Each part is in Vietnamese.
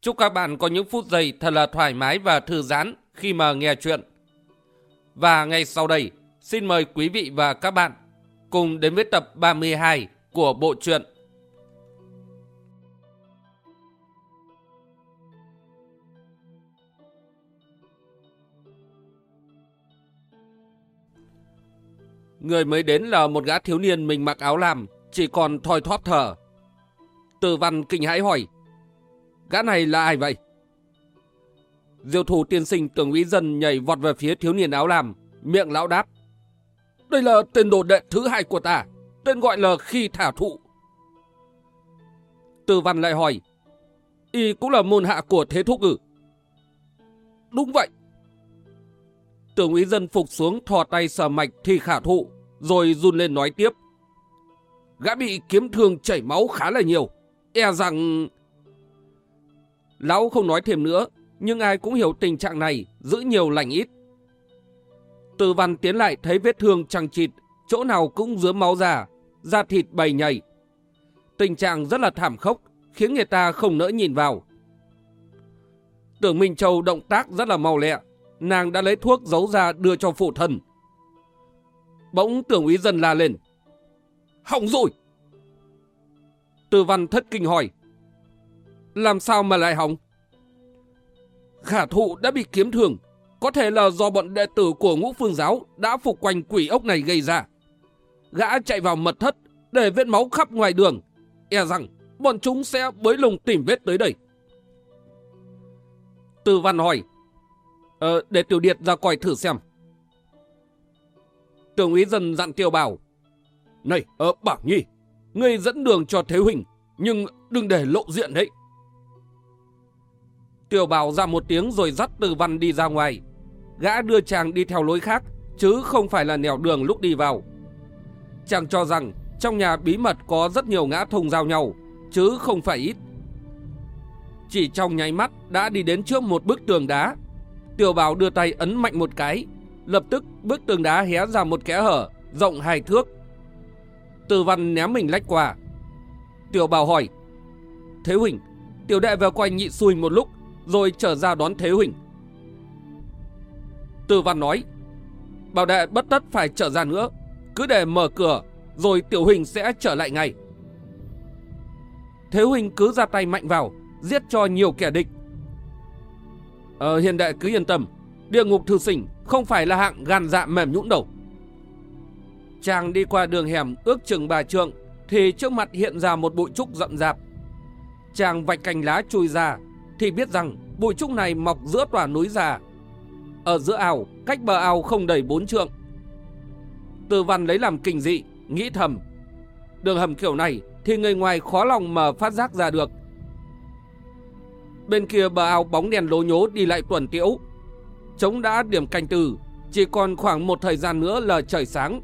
Chúc các bạn có những phút giây thật là thoải mái và thư giãn khi mà nghe chuyện. Và ngay sau đây, xin mời quý vị và các bạn cùng đến với tập 32 của bộ truyện. Người mới đến là một gã thiếu niên mình mặc áo lam, chỉ còn thoi thóp thở. Từ văn kinh hãi hỏi, Gã này là ai vậy? Diệu thủ tiên sinh tưởng úy dân nhảy vọt về phía thiếu niên áo lam, miệng lão đáp. Đây là tên đồ đệ thứ hai của ta, tên gọi là khi thả thụ. Từ văn lại hỏi, y cũng là môn hạ của thế thúc ử. Đúng vậy. Tưởng úy dân phục xuống thò tay sờ mạch thì khả thụ, rồi run lên nói tiếp. Gã bị kiếm thương chảy máu khá là nhiều, e rằng... Lão không nói thêm nữa, nhưng ai cũng hiểu tình trạng này, giữ nhiều lành ít. Từ văn tiến lại thấy vết thương chẳng chịt, chỗ nào cũng dứa máu ra, da thịt bầy nhầy. Tình trạng rất là thảm khốc, khiến người ta không nỡ nhìn vào. Tưởng Minh Châu động tác rất là mau lẹ, nàng đã lấy thuốc giấu ra đưa cho phụ thân. Bỗng tưởng úy dân la lên. Hỏng rồi! Từ văn thất kinh hỏi. Làm sao mà lại hỏng? Khả thụ đã bị kiếm thương, có thể là do bọn đệ tử của ngũ phương giáo đã phục quanh quỷ ốc này gây ra. Gã chạy vào mật thất để vết máu khắp ngoài đường, e rằng bọn chúng sẽ bới lùng tìm vết tới đây. Từ văn hỏi, ờ, để tiểu điệt ra coi thử xem. Tưởng úy dần dặn tiêu bảo, Này, ờ, Bảo Nhi, ngươi dẫn đường cho Thế Huỳnh, nhưng đừng để lộ diện đấy. Tiểu bảo ra một tiếng rồi dắt từ văn đi ra ngoài. Gã đưa chàng đi theo lối khác, chứ không phải là nẻo đường lúc đi vào. Chàng cho rằng trong nhà bí mật có rất nhiều ngã thùng giao nhau, chứ không phải ít. Chỉ trong nháy mắt đã đi đến trước một bức tường đá. Tiểu bảo đưa tay ấn mạnh một cái, lập tức bức tường đá hé ra một kẽ hở, rộng hai thước. Từ văn ném mình lách qua. Tiểu bảo hỏi, Thế Huỳnh, tiểu đệ vào quanh nhị xui một lúc, rồi trở ra đón Thế Huỳnh. Từ văn nói, bảo đệ bất tất phải trở ra nữa, cứ để mở cửa, rồi tiểu Huỳnh sẽ trở lại ngay. Thế Huỳnh cứ ra tay mạnh vào, giết cho nhiều kẻ địch. Ờ, hiện đại cứ yên tâm, địa ngục thư sinh không phải là hạng gan dạ mềm nhũn đâu. Chàng đi qua đường hẻm ước chừng bà trượng, thì trước mặt hiện ra một bụi trúc rậm rạp. Chàng vạch cành lá chui ra, thì biết rằng bụi trúc này mọc giữa tòa núi già. Ở giữa ao, cách bờ ao không đầy bốn trượng. Từ văn lấy làm kinh dị, nghĩ thầm. Đường hầm kiểu này thì người ngoài khó lòng mà phát giác ra được. Bên kia bờ ao bóng đèn lố nhố đi lại tuần tiễu. Trống đã điểm canh từ, chỉ còn khoảng một thời gian nữa là trời sáng.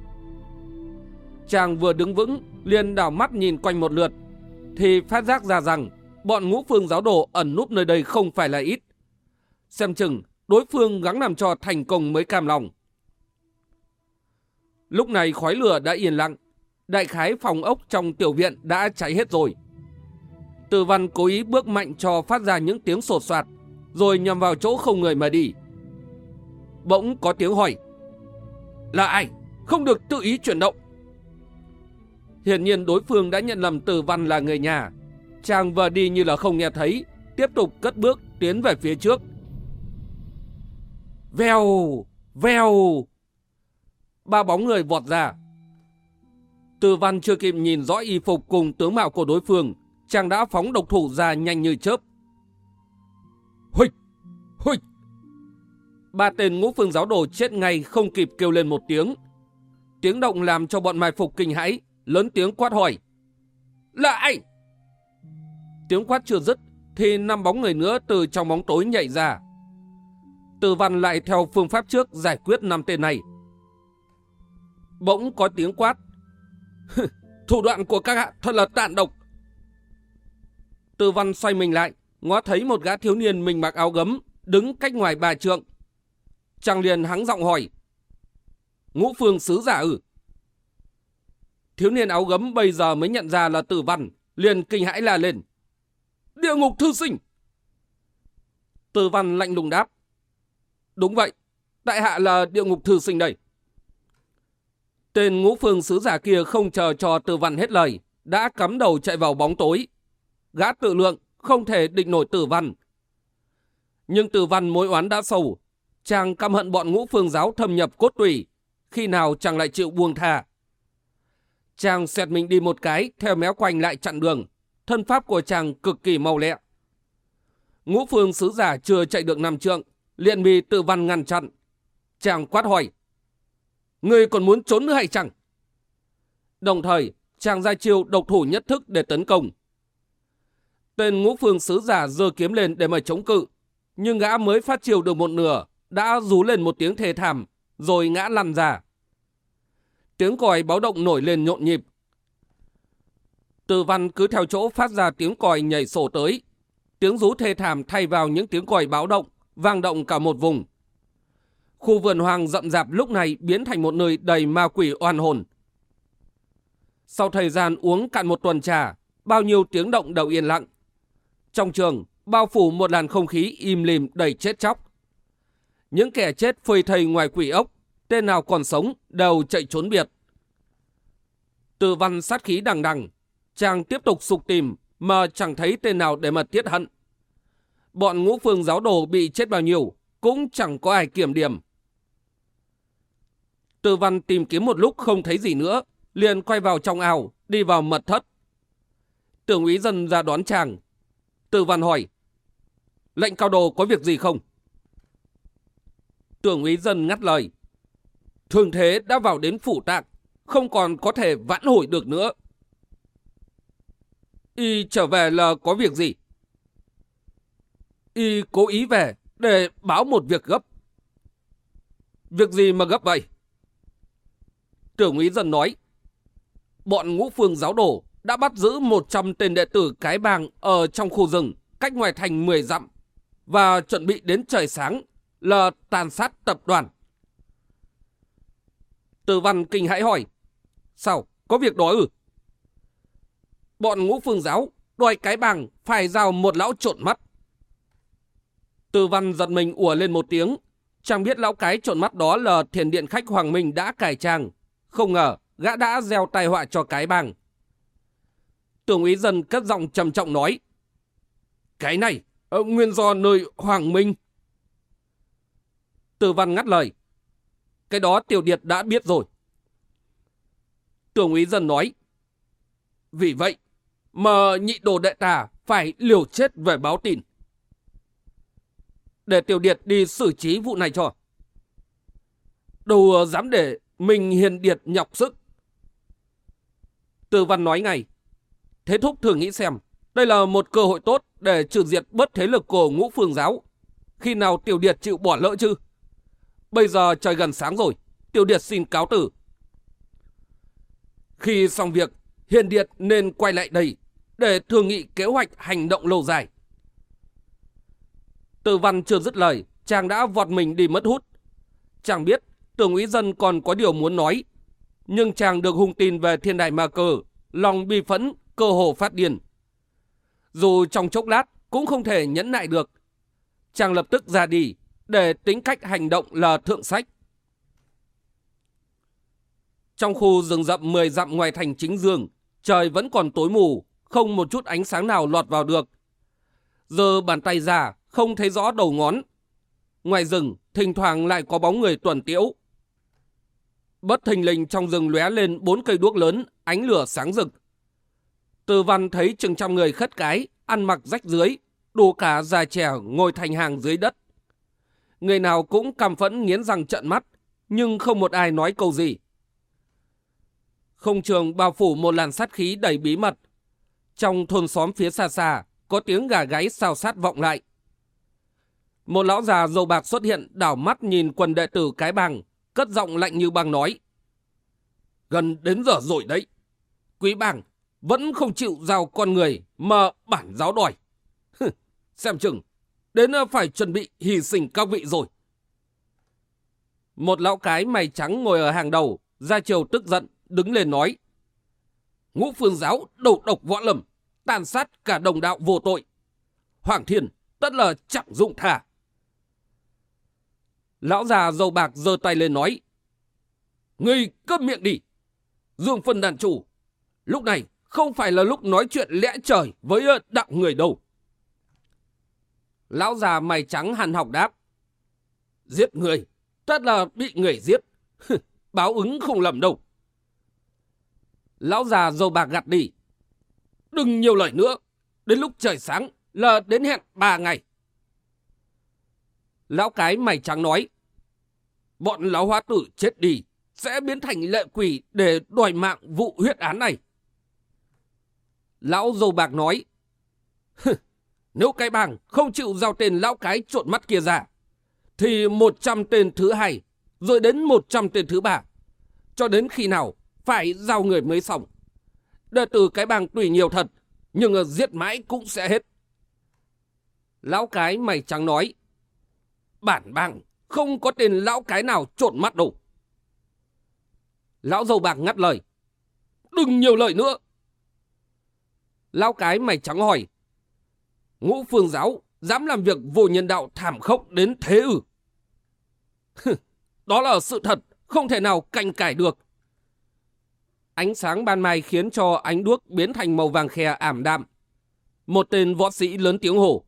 Chàng vừa đứng vững, liền đảo mắt nhìn quanh một lượt, thì phát giác ra rằng bọn ngũ phương giáo đồ ẩn núp nơi đây không phải là ít. Xem chừng, đối phương gắng làm cho thành công mới cam lòng. Lúc này khói lửa đã yên lặng, đại khái phòng ốc trong tiểu viện đã cháy hết rồi. Từ văn cố ý bước mạnh cho phát ra những tiếng sột soạt, rồi nhằm vào chỗ không người mà đi. Bỗng có tiếng hỏi. Là ai? Không được tự ý chuyển động. Hiển nhiên đối phương đã nhận lầm từ văn là người nhà, Chàng vợ đi như là không nghe thấy, tiếp tục cất bước tiến về phía trước. Vèo, vèo. Ba bóng người vọt ra. Từ văn chưa kịp nhìn rõ y phục cùng tướng mạo của đối phương, chàng đã phóng độc thủ ra nhanh như chớp. Huỵch, huỵch. Ba tên ngũ phương giáo đồ chết ngay không kịp kêu lên một tiếng. Tiếng động làm cho bọn mai phục kinh hãi, lớn tiếng quát hỏi. Là ai? Tiếng quát chưa dứt, thì năm bóng người nữa từ trong bóng tối nhảy ra. Từ văn lại theo phương pháp trước giải quyết năm tên này. Bỗng có tiếng quát. Thủ đoạn của các hạ thật là tàn độc. Từ văn xoay mình lại, ngó thấy một gã thiếu niên mình mặc áo gấm, đứng cách ngoài bà trượng. Chàng liền hắng giọng hỏi. Ngũ phương sứ giả ư? Thiếu niên áo gấm bây giờ mới nhận ra là tử văn, liền kinh hãi la lên. Địa ngục thư sinh! Tử văn lạnh lùng đáp. Đúng vậy, đại hạ là địa ngục thư sinh đây. Tên ngũ phương sứ giả kia không chờ cho tử văn hết lời, đã cắm đầu chạy vào bóng tối. Gã tự lượng, không thể định nổi tử văn. Nhưng tử văn mối oán đã sâu, chàng căm hận bọn ngũ phương giáo thâm nhập cốt tủy, khi nào chàng lại chịu buông tha. Chàng xẹt mình đi một cái, theo méo quanh lại chặn đường. Thân pháp của chàng cực kỳ mau lẹ. Ngũ phương sứ giả chưa chạy được năm trượng, liền bị tự văn ngăn chặn. Chàng quát hỏi. Người còn muốn trốn nữa hay chẳng? Đồng thời, chàng ra chiêu độc thủ nhất thức để tấn công. Tên ngũ phương sứ giả giơ kiếm lên để mà chống cự. Nhưng gã mới phát chiêu được một nửa, đã rú lên một tiếng thề thảm, rồi ngã lăn ra. Tiếng còi báo động nổi lên nhộn nhịp. Từ văn cứ theo chỗ phát ra tiếng còi nhảy sổ tới. Tiếng rú thê thảm thay vào những tiếng còi báo động, vang động cả một vùng. Khu vườn hoang rậm rạp lúc này biến thành một nơi đầy ma quỷ oan hồn. Sau thời gian uống cạn một tuần trà, bao nhiêu tiếng động đầu yên lặng. Trong trường, bao phủ một làn không khí im lìm đầy chết chóc. Những kẻ chết phơi thầy ngoài quỷ ốc, tên nào còn sống đều chạy trốn biệt. Từ văn sát khí đằng đằng, chàng tiếp tục sục tìm mà chẳng thấy tên nào để mà tiết hận. Bọn ngũ phương giáo đồ bị chết bao nhiêu, cũng chẳng có ai kiểm điểm. Từ văn tìm kiếm một lúc không thấy gì nữa, liền quay vào trong ao, đi vào mật thất. Tưởng úy dân ra đón chàng. Từ văn hỏi, lệnh cao đồ có việc gì không? Tưởng úy dân ngắt lời. Thường thế đã vào đến phủ tạc, không còn có thể vãn hồi được nữa. Y trở về là có việc gì? Y cố ý về để báo một việc gấp. Việc gì mà gấp vậy? Trưởng úy dần nói. Bọn ngũ phương giáo đổ đã bắt giữ 100 tên đệ tử cái bang ở trong khu rừng cách ngoài thành 10 dặm và chuẩn bị đến trời sáng là tàn sát tập đoàn. Từ văn kinh hãi hỏi. Sao? Có việc đó ư? Bọn ngũ phương giáo đòi cái bằng phải giao một lão trộn mắt. Từ văn giật mình ủa lên một tiếng. Chẳng biết lão cái trộn mắt đó là thiền điện khách Hoàng Minh đã cải trang. Không ngờ gã đã gieo tai họa cho cái bằng. Tưởng úy dân cất giọng trầm trọng nói. Cái này, ở nguyên do nơi Hoàng Minh. Từ văn ngắt lời. Cái đó tiểu điệt đã biết rồi. Tưởng úy dân nói. Vì vậy, mà nhị đồ đệ tà phải liều chết về báo tin. Để tiểu điệt đi xử trí vụ này cho. Đâu ờ, dám để mình hiền điệt nhọc sức. Từ văn nói ngay. Thế thúc thử nghĩ xem, đây là một cơ hội tốt để trừ diệt bớt thế lực của ngũ phương giáo. Khi nào tiểu điệt chịu bỏ lỡ chứ? Bây giờ trời gần sáng rồi, Tiểu Điệt xin cáo tử. Khi xong việc, Hiền Điệt nên quay lại đây để thương nghị kế hoạch hành động lâu dài. Từ văn chưa dứt lời, chàng đã vọt mình đi mất hút. Chàng biết tưởng úy dân còn có điều muốn nói, nhưng chàng được hung tin về thiên đại ma cờ, lòng bi phẫn, cơ hồ phát điên. Dù trong chốc lát cũng không thể nhẫn nại được. Chàng lập tức ra đi, để tính cách hành động là thượng sách. Trong khu rừng rậm 10 dặm ngoài thành chính dương, trời vẫn còn tối mù, không một chút ánh sáng nào lọt vào được. Giờ bàn tay ra, không thấy rõ đầu ngón. Ngoài rừng, thỉnh thoảng lại có bóng người tuần tiễu. Bất thình lình trong rừng lóe lên bốn cây đuốc lớn, ánh lửa sáng rực. Từ văn thấy chừng trăm người khất cái, ăn mặc rách dưới, đủ cả già trẻ ngồi thành hàng dưới đất. Người nào cũng căm phẫn nghiến răng trận mắt, nhưng không một ai nói câu gì. Không trường bao phủ một làn sát khí đầy bí mật. Trong thôn xóm phía xa xa, có tiếng gà gáy xào sát vọng lại. Một lão già dầu bạc xuất hiện đảo mắt nhìn quần đệ tử cái bằng, cất giọng lạnh như băng nói. Gần đến giờ rồi đấy. Quý bằng vẫn không chịu giao con người mà bản giáo đòi. Xem chừng, đến phải chuẩn bị hy sinh các vị rồi. Một lão cái mày trắng ngồi ở hàng đầu, ra chiều tức giận, đứng lên nói. Ngũ phương giáo đầu độc võ lầm, tàn sát cả đồng đạo vô tội. Hoàng thiên tất là chẳng dụng thả. Lão già dầu bạc giơ tay lên nói. Ngươi câm miệng đi. Dương phân đàn chủ. Lúc này không phải là lúc nói chuyện lẽ trời với ờ, đạo người đâu. Lão già mày trắng hàn học đáp. Giết người, tất là bị người giết. Báo ứng không lầm đâu. Lão già dầu bạc gặt đi. Đừng nhiều lời nữa. Đến lúc trời sáng là đến hẹn ba ngày. Lão cái mày trắng nói. Bọn lão hóa tử chết đi sẽ biến thành lệ quỷ để đòi mạng vụ huyết án này. Lão dầu bạc nói. Nếu cái bang không chịu giao tên lão cái trộn mắt kia ra, thì 100 tên thứ hai, rồi đến 100 tên thứ ba. Cho đến khi nào phải giao người mới xong. Đệ tử cái bang tùy nhiều thật, nhưng giết mãi cũng sẽ hết. Lão cái mày trắng nói. Bản bang không có tên lão cái nào trộn mắt đâu. Lão dâu bạc ngắt lời. Đừng nhiều lời nữa. Lão cái mày trắng hỏi. Ngũ phương giáo dám làm việc vô nhân đạo thảm khốc đến thế ư? Đó là sự thật, không thể nào canh cải được. Ánh sáng ban mai khiến cho ánh đuốc biến thành màu vàng khe ảm đạm. Một tên võ sĩ lớn tiếng hổ.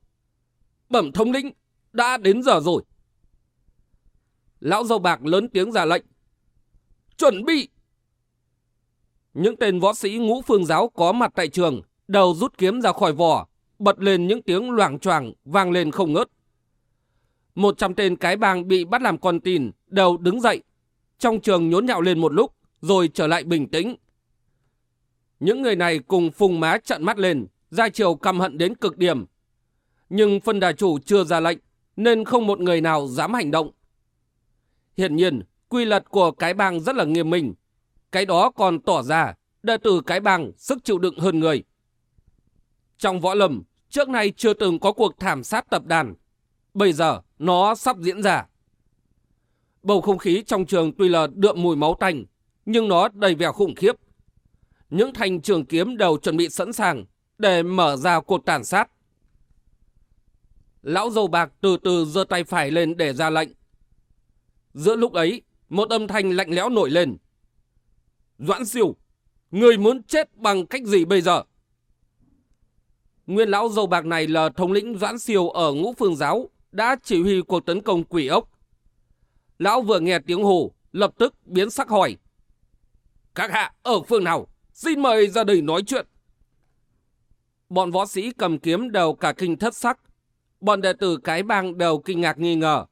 Bẩm thống lĩnh, đã đến giờ rồi. Lão dâu bạc lớn tiếng ra lệnh. Chuẩn bị! Những tên võ sĩ ngũ phương giáo có mặt tại trường, đầu rút kiếm ra khỏi vỏ, bật lên những tiếng loảng choảng vang lên không ngớt. Một trăm tên cái bang bị bắt làm con tin, đều đứng dậy. Trong trường nhốn nhạo lên một lúc, rồi trở lại bình tĩnh. Những người này cùng phùng má trận mắt lên, ra chiều căm hận đến cực điểm. Nhưng phân đà chủ chưa ra lệnh, nên không một người nào dám hành động. Hiển nhiên, quy luật của cái bang rất là nghiêm minh. Cái đó còn tỏ ra, đệ tử cái bang sức chịu đựng hơn người. Trong võ lâm, trước nay chưa từng có cuộc thảm sát tập đàn. Bây giờ, nó sắp diễn ra. Bầu không khí trong trường tuy là đượm mùi máu tanh, nhưng nó đầy vẻ khủng khiếp. Những thanh trường kiếm đều chuẩn bị sẵn sàng để mở ra cuộc tàn sát. Lão dầu bạc từ từ giơ tay phải lên để ra lệnh. Giữa lúc ấy, một âm thanh lạnh lẽo nổi lên. Doãn siêu, người muốn chết bằng cách gì bây giờ? Nguyên lão dầu bạc này là thống lĩnh Doãn siêu ở ngũ phương giáo, đã chỉ huy cuộc tấn công quỷ ốc. Lão vừa nghe tiếng hồ, lập tức biến sắc hỏi. Các hạ ở phương nào? Xin mời ra đây nói chuyện. Bọn võ sĩ cầm kiếm đều cả kinh thất sắc. Bọn đệ tử cái bang đều kinh ngạc nghi ngờ.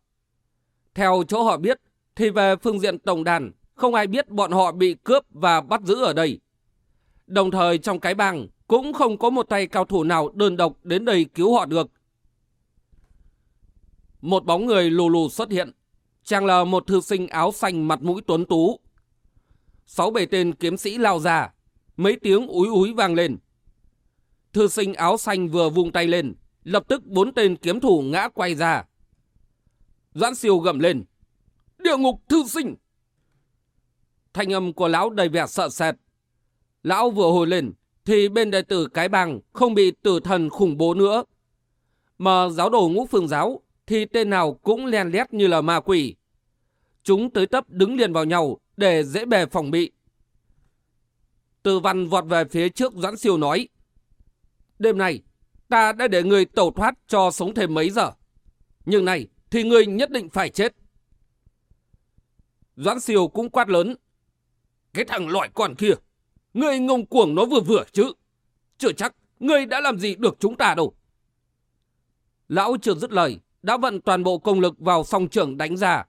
Theo chỗ họ biết, thì về phương diện tổng đàn, không ai biết bọn họ bị cướp và bắt giữ ở đây. Đồng thời trong cái bang cũng không có một tay cao thủ nào đơn độc đến đây cứu họ được. Một bóng người lù lù xuất hiện. Chàng là một thư sinh áo xanh mặt mũi tuấn tú. Sáu bảy tên kiếm sĩ lao ra. Mấy tiếng úi úi vang lên. Thư sinh áo xanh vừa vung tay lên. Lập tức bốn tên kiếm thủ ngã quay ra. Doãn siêu gầm lên. Địa ngục thư sinh! Thanh âm của lão đầy vẻ sợ sệt. Lão vừa hồi lên, thì bên đệ tử cái bang không bị tử thần khủng bố nữa. Mà giáo đồ ngũ phương giáo thì tên nào cũng len lét như là ma quỷ. Chúng tới tấp đứng liền vào nhau để dễ bề phòng bị. Từ văn vọt về phía trước Doãn Siêu nói. Đêm nay, ta đã để người tẩu thoát cho sống thêm mấy giờ. Nhưng này, thì người nhất định phải chết. Doãn Siêu cũng quát lớn. Cái thằng loại con kia, người ngông cuồng nó vừa vừa chứ. Chưa chắc, người đã làm gì được chúng ta đâu. Lão chưa dứt lời, đã vận toàn bộ công lực vào song trưởng đánh ra.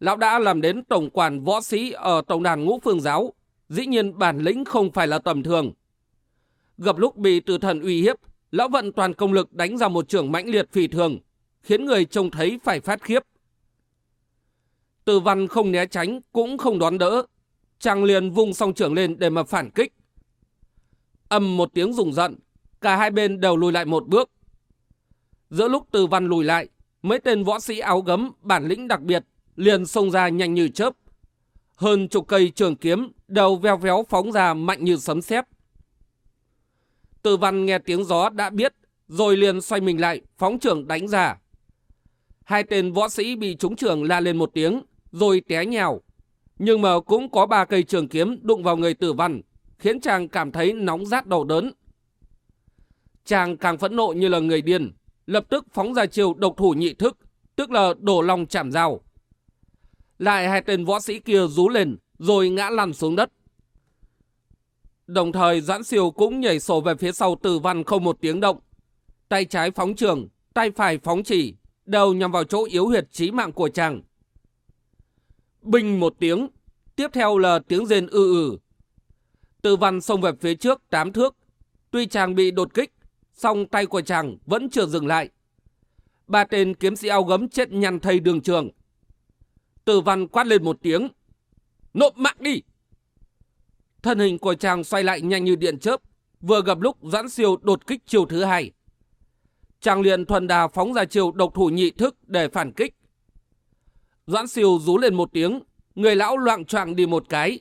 Lão đã làm đến tổng quản võ sĩ ở tổng đàn ngũ phương giáo, dĩ nhiên bản lĩnh không phải là tầm thường. Gặp lúc bị tử thần uy hiếp, lão vận toàn công lực đánh ra một trường mãnh liệt phi thường, khiến người trông thấy phải phát khiếp. Từ văn không né tránh, cũng không đón đỡ. Chàng liền vung song trưởng lên để mà phản kích. Âm một tiếng rùng giận, cả hai bên đều lùi lại một bước. Giữa lúc từ văn lùi lại, mấy tên võ sĩ áo gấm bản lĩnh đặc biệt liền xông ra nhanh như chớp. Hơn chục cây trường kiếm đều veo véo phóng ra mạnh như sấm sét. Từ văn nghe tiếng gió đã biết, rồi liền xoay mình lại, phóng trường đánh ra. Hai tên võ sĩ bị trúng trường la lên một tiếng, rồi té nhào. Nhưng mà cũng có ba cây trường kiếm đụng vào người tử văn, khiến chàng cảm thấy nóng rát đầu đớn. Chàng càng phẫn nộ như là người điên, lập tức phóng ra chiều độc thủ nhị thức, tức là đổ lòng chạm dao. Lại hai tên võ sĩ kia rú lên, rồi ngã lăn xuống đất. Đồng thời Doãn Siêu cũng nhảy sổ về phía sau tử văn không một tiếng động. Tay trái phóng trường, tay phải phóng chỉ, đều nhằm vào chỗ yếu huyệt chí mạng của chàng. Bình một tiếng, tiếp theo là tiếng rên ư ử. Tử văn xông về phía trước tám thước. Tuy chàng bị đột kích, song tay của chàng vẫn chưa dừng lại. Ba tên kiếm sĩ áo gấm chết nhăn thây đường trường. Tử văn quát lên một tiếng. Nộp mạng đi! Thân hình của chàng xoay lại nhanh như điện chớp, vừa gặp lúc Doãn Siêu đột kích chiều thứ hai. Chàng liền thuần đà phóng ra chiều độc thủ nhị thức để phản kích. Doãn Siêu rú lên một tiếng, người lão loạn choạng đi một cái.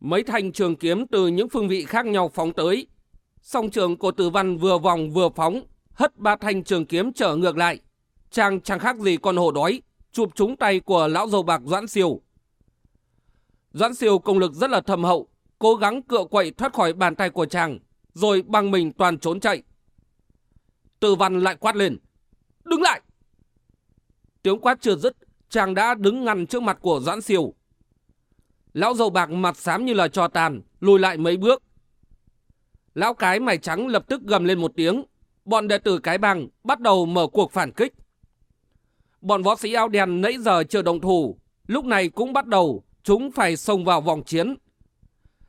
Mấy thanh trường kiếm từ những phương vị khác nhau phóng tới. Song trường của tử văn vừa vòng vừa phóng, hất ba thanh trường kiếm trở ngược lại. Chàng chẳng khác gì con hổ đói, chụp trúng tay của lão dầu bạc Doãn Siêu. Doãn siêu công lực rất là thầm hậu, cố gắng cựa quậy thoát khỏi bàn tay của chàng, rồi bằng mình toàn trốn chạy. Từ văn lại quát lên. Đứng lại! Tiếng quát chưa dứt, chàng đã đứng ngăn trước mặt của Doãn siêu. Lão dầu bạc mặt xám như là trò tàn, lùi lại mấy bước. Lão cái mày trắng lập tức gầm lên một tiếng. Bọn đệ tử cái bằng bắt đầu mở cuộc phản kích. Bọn võ sĩ áo đen nãy giờ chưa đồng thủ, lúc này cũng bắt đầu chúng phải xông vào vòng chiến.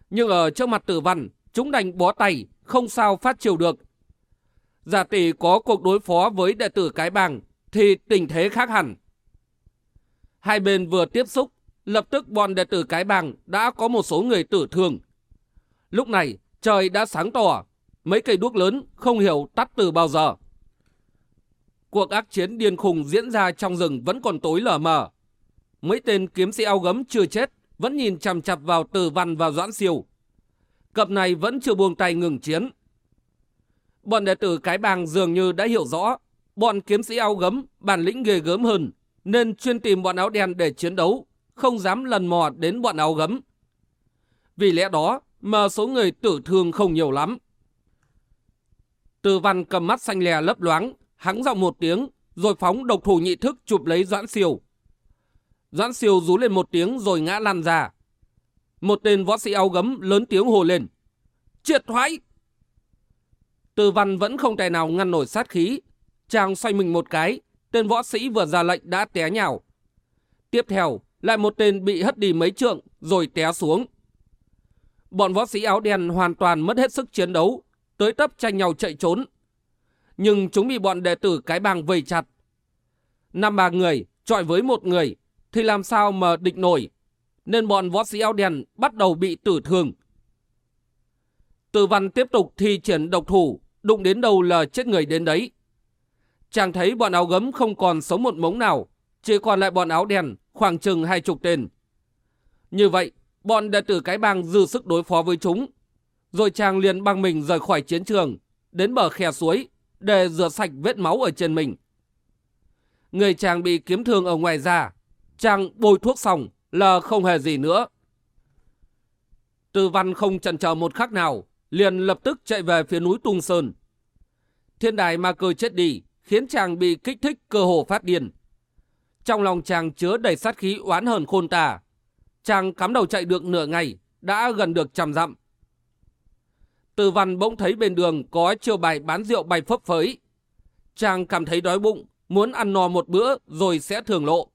Nhưng ở trước mặt tử văn, chúng đành bó tay, không sao phát chiều được. Giả tỷ có cuộc đối phó với đệ tử cái bàng, thì tình thế khác hẳn. Hai bên vừa tiếp xúc, lập tức bọn đệ tử cái bàng đã có một số người tử thương. Lúc này, trời đã sáng tỏ, mấy cây đuốc lớn không hiểu tắt từ bao giờ. Cuộc ác chiến điên khùng diễn ra trong rừng vẫn còn tối lờ mờ mấy tên kiếm sĩ áo gấm chưa chết, vẫn nhìn chằm chặp vào Từ Văn và Doãn Siêu. Cặp này vẫn chưa buông tay ngừng chiến. Bọn đệ tử cái bang dường như đã hiểu rõ, bọn kiếm sĩ áo gấm bản lĩnh ghê gớm hơn, nên chuyên tìm bọn áo đen để chiến đấu, không dám lần mò đến bọn áo gấm. Vì lẽ đó mà số người tử thương không nhiều lắm. Từ văn cầm mắt xanh lè lấp loáng, hắng giọng một tiếng, rồi phóng độc thủ nhị thức chụp lấy Doãn Siêu. Doãn siêu rú lên một tiếng rồi ngã lăn ra. Một tên võ sĩ áo gấm lớn tiếng hồ lên. Triệt thoái! Từ văn vẫn không tài nào ngăn nổi sát khí. Chàng xoay mình một cái, tên võ sĩ vừa ra lệnh đã té nhào. Tiếp theo, lại một tên bị hất đi mấy trượng rồi té xuống. Bọn võ sĩ áo đen hoàn toàn mất hết sức chiến đấu, tới tấp tranh nhau chạy trốn. Nhưng chúng bị bọn đệ tử cái bang vây chặt. Năm ba người, trọi với một người, thì làm sao mà địch nổi, nên bọn võ sĩ áo đen bắt đầu bị tử thương. Từ văn tiếp tục thi triển độc thủ, đụng đến đâu là chết người đến đấy. Chàng thấy bọn áo gấm không còn sống một mống nào, chỉ còn lại bọn áo đen khoảng chừng hai chục tên. Như vậy, bọn đệ tử cái bang dư sức đối phó với chúng. Rồi chàng liền băng mình rời khỏi chiến trường, đến bờ khe suối, để rửa sạch vết máu ở trên mình. Người chàng bị kiếm thương ở ngoài da, Chàng bôi thuốc xong là không hề gì nữa. Tư văn không chần chờ một khắc nào, liền lập tức chạy về phía núi Tung Sơn. Thiên đài ma cơ chết đi, khiến chàng bị kích thích cơ hồ phát điên. Trong lòng chàng chứa đầy sát khí oán hờn khôn tả. Chàng cắm đầu chạy được nửa ngày, đã gần được trăm dặm. Từ văn bỗng thấy bên đường có chiêu bài bán rượu bay phấp phới. Chàng cảm thấy đói bụng, muốn ăn no một bữa rồi sẽ thường lộ.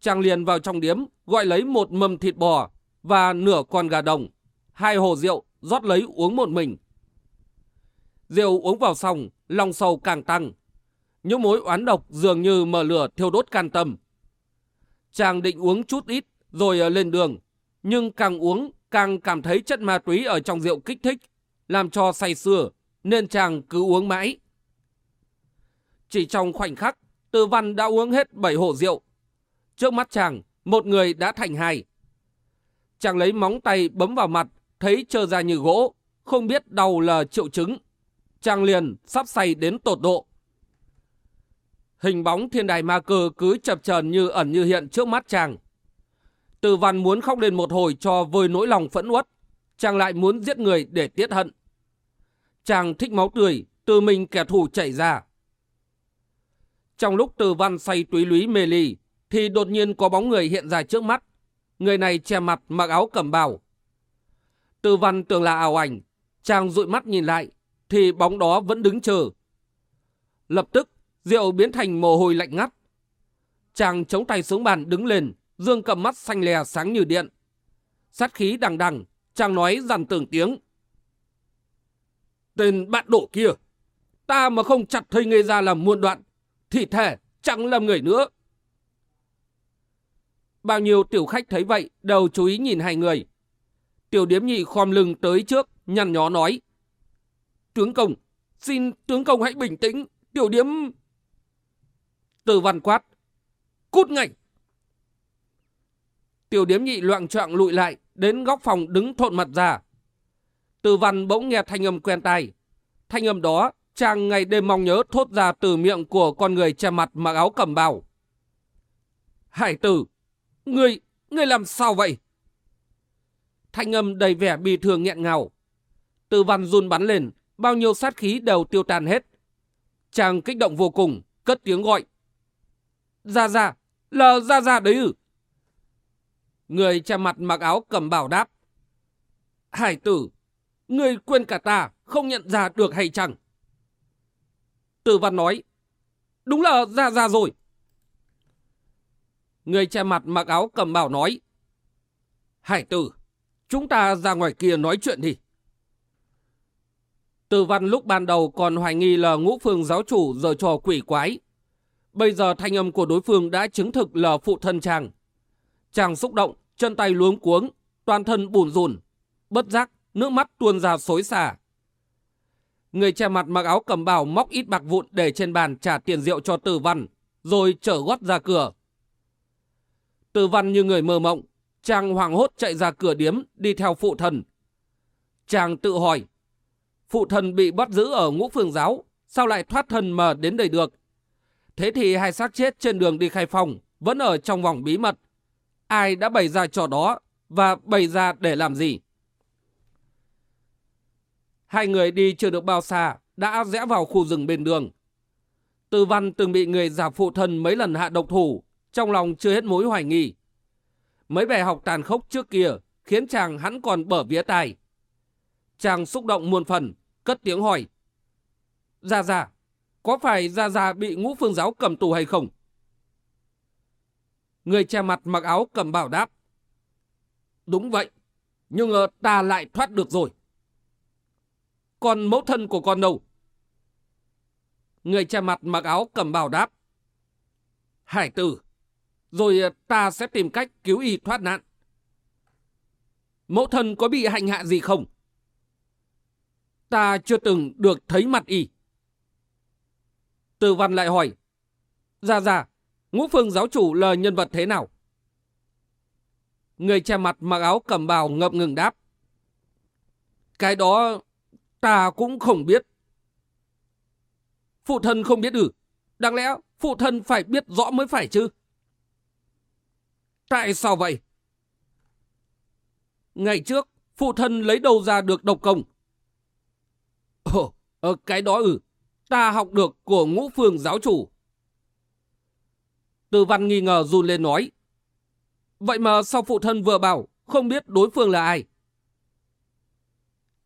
Chàng liền vào trong điếm, gọi lấy một mâm thịt bò và nửa con gà đồng, hai hồ rượu, rót lấy uống một mình. Rượu uống vào xong, lòng sầu càng tăng. Những mối oán độc dường như mở lửa thiêu đốt can tâm. Chàng định uống chút ít rồi ờ, lên đường, nhưng càng uống càng cảm thấy chất ma túy ở trong rượu kích thích, làm cho say sưa, nên chàng cứ uống mãi. Chỉ trong khoảnh khắc, Từ Văn đã uống hết bảy hổ rượu. Trước mắt chàng, một người đã thành hai. Chàng lấy móng tay bấm vào mặt, thấy trơ ra như gỗ, không biết đau là triệu chứng. Chàng liền sắp say đến tột độ. Hình bóng thiên đài ma cơ cứ chập chờn như ẩn như hiện trước mắt chàng. Từ văn muốn khóc lên một hồi cho vơi nỗi lòng phẫn uất. Chàng lại muốn giết người để tiết hận. Chàng thích máu tươi, từ mình kẻ thù chảy ra. Trong lúc từ văn say túy lúy mê ly, thì đột nhiên có bóng người hiện ra trước mắt. Người này che mặt mặc áo cẩm bào. Từ văn tưởng là ảo ảnh. Chàng dụi mắt nhìn lại, thì bóng đó vẫn đứng chờ. Lập tức, rượu biến thành mồ hôi lạnh ngắt. Chàng chống tay xuống bàn đứng lên, dương cầm mắt xanh lè sáng như điện. Sát khí đằng đằng, chàng nói dằn từng tiếng. Tên bạn đổ kia, ta mà không chặt thây ngươi ra làm muôn đoạn, thì thể chẳng làm người nữa. Bao nhiêu tiểu khách thấy vậy đều chú ý nhìn hai người. Tiểu điếm nhị khom lưng tới trước, nhăn nhó nói. Tướng công, xin tướng công hãy bình tĩnh, tiểu điếm... Từ văn quát. Cút ngay! Tiểu điếm nhị loạn trọng lụi lại, đến góc phòng đứng thộn mặt ra. Từ văn bỗng nghe thanh âm quen tai. Thanh âm đó, chàng ngày đêm mong nhớ thốt ra từ miệng của con người che mặt mặc áo cầm bào. Hải tử, ngươi, ngươi làm sao vậy? Thanh âm đầy vẻ bi thương nghẹn ngào. Từ văn run bắn lên, bao nhiêu sát khí đều tiêu tan hết. Chàng kích động vô cùng, cất tiếng gọi. Ra ra, là ra ra đấy ư? Người che mặt mặc áo cầm bảo đáp. Hải tử, người quên cả ta, không nhận ra được hay chẳng? Từ văn nói. Đúng là ra ra rồi. Người che mặt mặc áo cầm bảo nói. Hải tử, chúng ta ra ngoài kia nói chuyện đi. Từ văn lúc ban đầu còn hoài nghi là ngũ phương giáo chủ giờ trò quỷ quái. Bây giờ thanh âm của đối phương đã chứng thực là phụ thân chàng. Chàng xúc động, chân tay luống cuống, toàn thân bùn rùn. Bất giác, nước mắt tuôn ra xối xả. Người che mặt mặc áo cầm bào móc ít bạc vụn để trên bàn trả tiền rượu cho tử văn, rồi trở gót ra cửa. Tử văn như người mơ mộng, chàng hoàng hốt chạy ra cửa điếm đi theo phụ thần. Chàng tự hỏi, phụ thần bị bắt giữ ở ngũ phương giáo, sao lại thoát thân mà đến đây được? Thế thì hai xác chết trên đường đi khai phòng vẫn ở trong vòng bí mật. Ai đã bày ra trò đó và bày ra để làm gì? Hai người đi chưa được bao xa, đã rẽ vào khu rừng bên đường. Từ văn từng bị người giả phụ thân mấy lần hạ độc thủ, trong lòng chưa hết mối hoài nghi. Mấy bài học tàn khốc trước kia khiến chàng hắn còn bở vía tài. Chàng xúc động muôn phần, cất tiếng hỏi. Gia Gia, có phải Gia Gia bị ngũ phương giáo cầm tù hay không? Người che mặt mặc áo cầm bảo đáp. Đúng vậy, nhưng ờ, ta lại thoát được rồi. Còn mẫu thân của con đâu? Người che mặt mặc áo cầm bảo đáp. Hải tử, rồi ờ, ta sẽ tìm cách cứu y thoát nạn. Mẫu thân có bị hành hạ gì không? Ta chưa từng được thấy mặt y. Từ văn lại hỏi. Ra ra, ngũ phương giáo chủ là nhân vật thế nào? Người che mặt mặc áo cầm bào ngập ngừng đáp. Cái đó ta cũng không biết. Phụ thân không biết ư? Đáng lẽ phụ thân phải biết rõ mới phải chứ? Tại sao vậy? Ngày trước, phụ thân lấy đâu ra được độc công? Ồ, ờ, cái đó ư, ta học được của ngũ phương giáo chủ. Từ văn nghi ngờ run lên nói. Vậy mà sao phụ thân vừa bảo không biết đối phương là ai?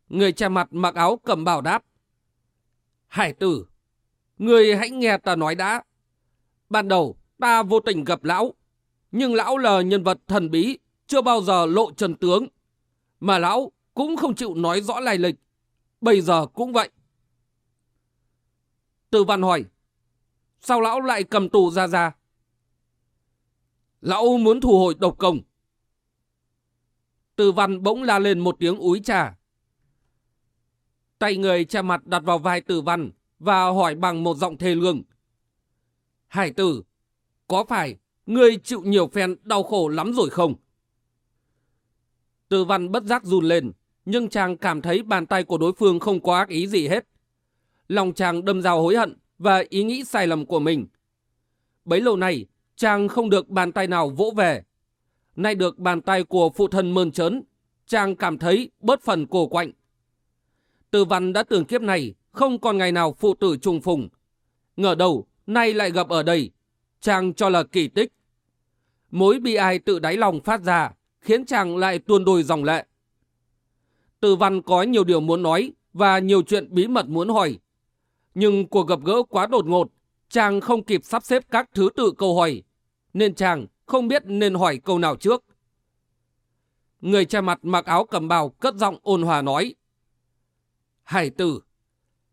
Người che mặt mặc áo cầm bảo đáp. Hải tử, người hãy nghe ta nói đã. Ban đầu ta vô tình gặp lão, nhưng lão là nhân vật thần bí, chưa bao giờ lộ trần tướng. Mà lão cũng không chịu nói rõ lai lịch. Bây giờ cũng vậy. Từ văn hỏi. Sao lão lại cầm tù ra ra? Lão muốn thu hồi độc công. Từ văn bỗng la lên một tiếng úi trà. Tay người che mặt đặt vào vai tử văn và hỏi bằng một giọng thê lương. Hải tử, có phải ngươi chịu nhiều phen đau khổ lắm rồi không? Từ văn bất giác run lên, nhưng chàng cảm thấy bàn tay của đối phương không có ác ý gì hết. Lòng chàng đâm rào hối hận và ý nghĩ sai lầm của mình. Bấy lâu nay, chàng không được bàn tay nào vỗ về. Nay được bàn tay của phụ thân mơn trớn, chàng cảm thấy bớt phần cổ quạnh. Từ văn đã tưởng kiếp này không còn ngày nào phụ tử trùng phùng. Ngờ đầu, nay lại gặp ở đây, chàng cho là kỳ tích. Mối bi ai tự đáy lòng phát ra, khiến chàng lại tuôn đôi dòng lệ. Từ văn có nhiều điều muốn nói và nhiều chuyện bí mật muốn hỏi. Nhưng cuộc gặp gỡ quá đột ngột, chàng không kịp sắp xếp các thứ tự câu hỏi, nên chàng không biết nên hỏi câu nào trước. Người che mặt mặc áo cầm bào cất giọng ôn hòa nói. Hải tử,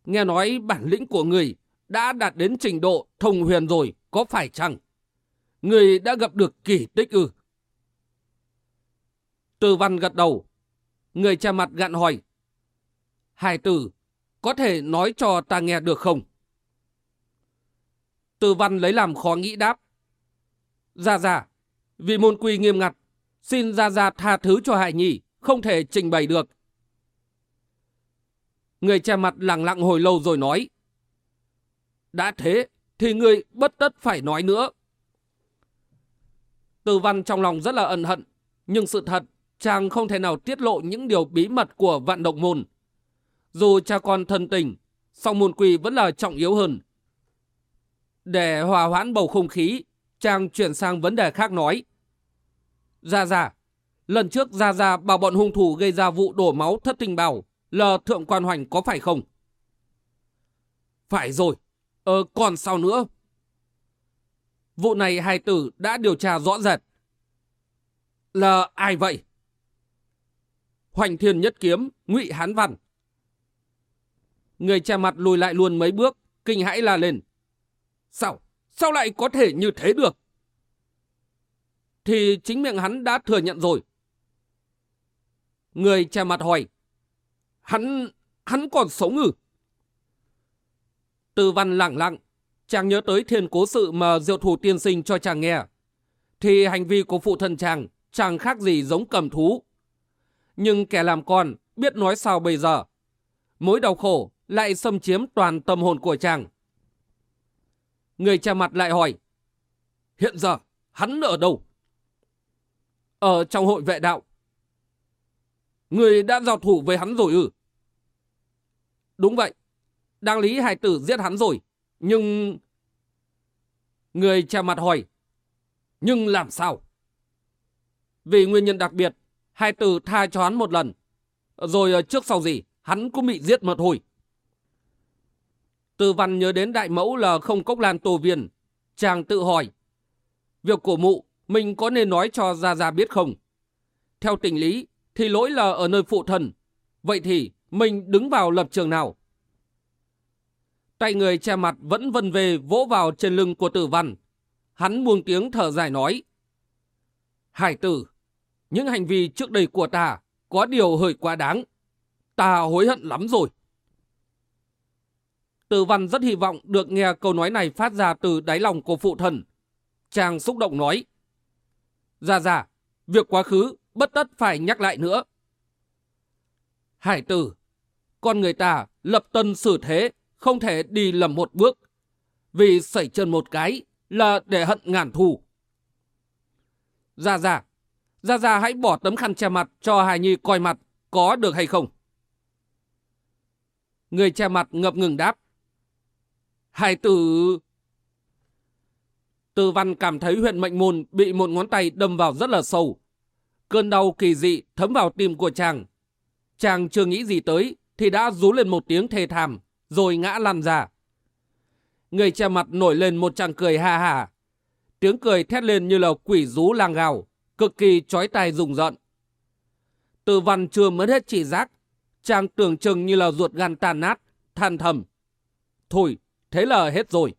nghe nói bản lĩnh của người đã đạt đến trình độ thông huyền rồi, có phải chăng? Người đã gặp được kỳ tích ư? Từ văn gật đầu. Người che mặt gặn hỏi. Hải tử, có thể nói cho ta nghe được không? Từ văn lấy làm khó nghĩ đáp. Gia Gia, vì môn quy nghiêm ngặt, xin Gia Gia tha thứ cho Hải Nhi, không thể trình bày được. Người che mặt lặng lặng hồi lâu rồi nói. Đã thế, thì người bất tất phải nói nữa. Từ văn trong lòng rất là ân hận, nhưng sự thật, chàng không thể nào tiết lộ những điều bí mật của vạn động môn. Dù cha con thân tình, song môn quỳ vẫn là trọng yếu hơn. Để hòa hoãn bầu không khí, chàng chuyển sang vấn đề khác nói. Gia Gia, lần trước Gia Gia bảo bọn hung thủ gây ra vụ đổ máu thất tình bảo là thượng quan hoành có phải không? Phải rồi, ờ còn sao nữa? Vụ này hai tử đã điều tra rõ rệt. Là ai vậy? Hoành Thiên Nhất Kiếm, Ngụy Hán Văn. Người che mặt lùi lại luôn mấy bước, kinh hãi la lên. Sao? Sao lại có thể như thế được? Thì chính miệng hắn đã thừa nhận rồi. Người che mặt hỏi. Hắn... hắn còn sống ư? Tư văn lặng lặng, chàng nhớ tới thiên cố sự mà diệu thủ tiên sinh cho chàng nghe. Thì hành vi của phụ thân chàng chàng khác gì giống cầm thú. Nhưng kẻ làm con biết nói sao bây giờ. Mối đau khổ lại xâm chiếm toàn tâm hồn của chàng. Người cha mặt lại hỏi. Hiện giờ, hắn ở đâu? Ở trong hội vệ đạo. Người đã giao thủ với hắn rồi ư? Đúng vậy. Đang lý hải tử giết hắn rồi. Nhưng... Người cha mặt hỏi. Nhưng làm sao? Vì nguyên nhân đặc biệt, hai tử tha cho hắn một lần. Rồi ờ, trước sau gì, hắn cũng bị giết mật hồi. Từ văn nhớ đến đại mẫu là không cốc lan tô viên. Chàng tự hỏi. Việc của mụ, mình có nên nói cho Gia Gia biết không? Theo tình lý, thì lỗi là ở nơi phụ thần. Vậy thì, mình đứng vào lập trường nào? Tay người che mặt vẫn vân về vỗ vào trên lưng của tử văn. Hắn buông tiếng thở dài nói. Hải tử, những hành vi trước đây của ta có điều hơi quá đáng. Ta hối hận lắm rồi. Tử văn rất hy vọng được nghe câu nói này phát ra từ đáy lòng của phụ thần. Chàng xúc động nói. Dạ dạ, việc quá khứ bất tất phải nhắc lại nữa. Hải tử, con người ta lập tân xử thế, không thể đi lầm một bước. Vì xảy chân một cái là để hận ngàn thù. Dạ dạ, Gia Gia hãy bỏ tấm khăn che mặt cho Hải Nhi coi mặt, có được hay không? Người che mặt ngập ngừng đáp. Hải tử... Tư văn cảm thấy huyện mệnh môn bị một ngón tay đâm vào rất là sâu. Cơn đau kỳ dị thấm vào tim của chàng. Chàng chưa nghĩ gì tới thì đã rú lên một tiếng thê thảm rồi ngã lăn ra. Người che mặt nổi lên một chàng cười ha ha. Tiếng cười thét lên như là quỷ rú lang gào cực kỳ chói tai rùng rợn. Từ văn chưa mất hết chỉ giác, chàng tưởng chừng như là ruột gan tàn nát, than thầm. Thôi, thế là hết rồi.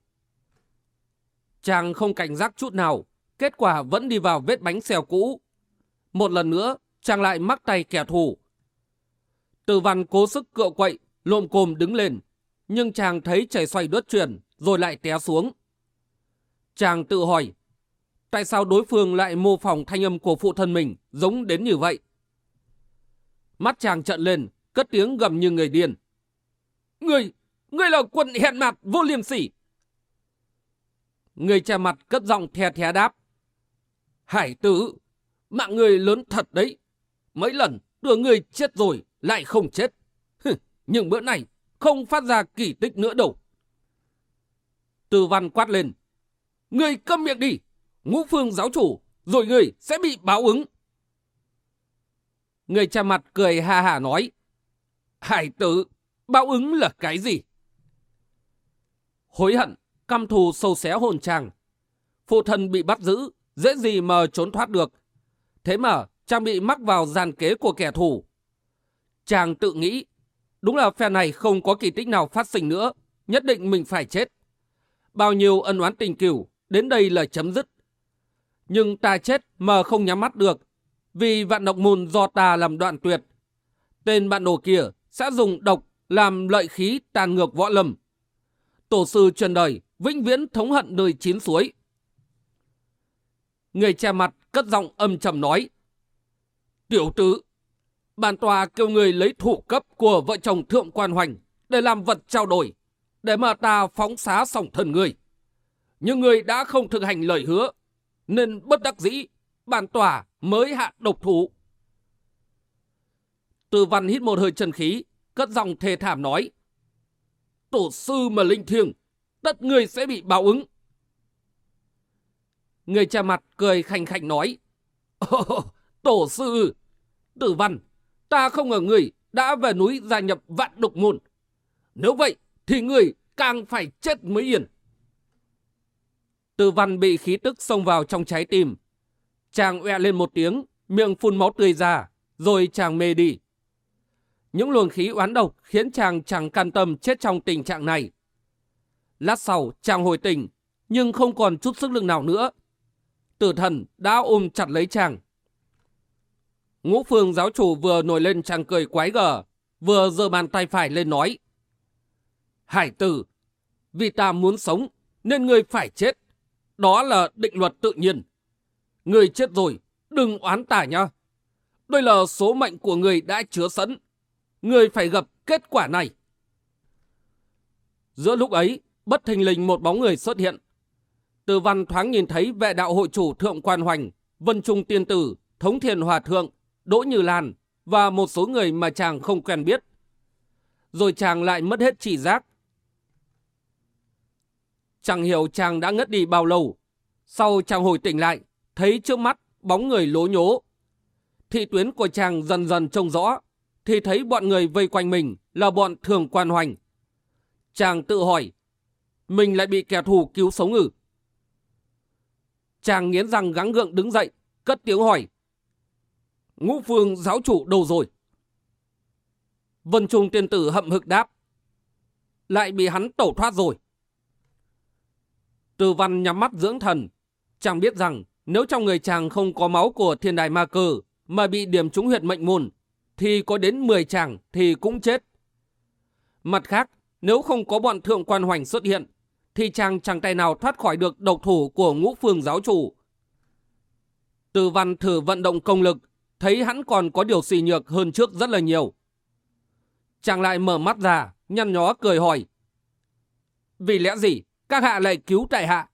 Chàng không cảnh giác chút nào, kết quả vẫn đi vào vết bánh xèo cũ. Một lần nữa, chàng lại mắc tay kẻ thù. Từ văn cố sức cựa quậy, lộm cồm đứng lên, nhưng chàng thấy chảy xoay đứt chuyển, rồi lại té xuống. Chàng tự hỏi, tại sao đối phương lại mô phỏng thanh âm của phụ thân mình giống đến như vậy? Mắt chàng trận lên, cất tiếng gầm như người điên. Người, người là quận hẹn mặt vô liêm sỉ. Người cha mặt cất giọng thè thè đáp. Hải tử, mạng người lớn thật đấy. Mấy lần đưa người chết rồi lại không chết. Nhưng bữa này không phát ra kỳ tích nữa đâu. Từ văn quát lên. Người câm miệng đi, ngũ phương giáo chủ, rồi người sẽ bị báo ứng. Người cha mặt cười ha hà nói. Hải tử, báo ứng là cái gì? Hối hận, căm thù sâu xé hồn chàng. Phụ thân bị bắt giữ, dễ gì mà trốn thoát được. Thế mà chàng bị mắc vào gian kế của kẻ thù. Chàng tự nghĩ, đúng là phe này không có kỳ tích nào phát sinh nữa, nhất định mình phải chết. Bao nhiêu ân oán tình cửu, đến đây là chấm dứt. Nhưng ta chết mà không nhắm mắt được, vì vạn độc môn do ta làm đoạn tuyệt. Tên bạn đồ kia sẽ dùng độc làm lợi khí tàn ngược võ lâm. Tổ sư truyền đời, vĩnh viễn thống hận nơi chín suối. Người che mặt cất giọng âm trầm nói. Tiểu tử, bản tòa kêu người lấy thủ cấp của vợ chồng thượng quan hoành để làm vật trao đổi, để mà ta phóng xá sòng thần người. Nhưng người đã không thực hành lời hứa, nên bất đắc dĩ, bản tòa mới hạ độc thủ. Từ văn hít một hơi chân khí, cất giọng thề thảm nói. Tổ sư mà linh thiêng, tất người sẽ bị báo ứng. Người cha mặt cười khanh khạnh nói. tổ sư, tử văn, ta không ngờ người đã về núi gia nhập vạn độc môn. Nếu vậy thì người càng phải chết mới yên. Tử văn bị khí tức xông vào trong trái tim. Chàng oe lên một tiếng, miệng phun máu tươi ra, rồi chàng mê đi. Những luồng khí oán độc khiến chàng chẳng can tâm chết trong tình trạng này. Lát sau, chàng hồi tỉnh, nhưng không còn chút sức lực nào nữa. Tử thần đã ôm chặt lấy chàng. Ngũ phương giáo chủ vừa nổi lên chàng cười quái gở, vừa giơ bàn tay phải lên nói. Hải tử, vì ta muốn sống, nên ngươi phải chết. Đó là định luật tự nhiên. Người chết rồi, đừng oán tả nha. Đây là số mệnh của người đã chứa sẵn. Người phải gặp kết quả này. Giữa lúc ấy, bất thình lình một bóng người xuất hiện. Từ văn thoáng nhìn thấy vệ đạo hội chủ Thượng Quan Hoành, Vân Trung Tiên Tử, Thống Thiền Hòa Thượng, Đỗ Như Lan và một số người mà chàng không quen biết. Rồi chàng lại mất hết chỉ giác. Chẳng hiểu chàng đã ngất đi bao lâu. Sau chàng hồi tỉnh lại, thấy trước mắt bóng người lố nhố. Thị tuyến của chàng dần dần trông rõ, thì thấy bọn người vây quanh mình là bọn thường quan hoành. Chàng tự hỏi, mình lại bị kẻ thù cứu sống ư? Chàng nghiến răng gắng gượng đứng dậy, cất tiếng hỏi. Ngũ phương giáo chủ đâu rồi? Vân Trung tiên tử hậm hực đáp. Lại bị hắn tẩu thoát rồi. Từ văn nhắm mắt dưỡng thần. Chàng biết rằng nếu trong người chàng không có máu của thiên đài ma cơ mà bị điểm trúng huyệt mệnh môn, thì có đến 10 chàng thì cũng chết. Mặt khác, nếu không có bọn thượng quan hoành xuất hiện, thì chàng chẳng tay nào thoát khỏi được độc thủ của ngũ phương giáo chủ. Từ văn thử vận động công lực, thấy hắn còn có điều xì nhược hơn trước rất là nhiều. Chàng lại mở mắt ra, nhăn nhó cười hỏi. Vì lẽ gì các hạ lại cứu tại hạ?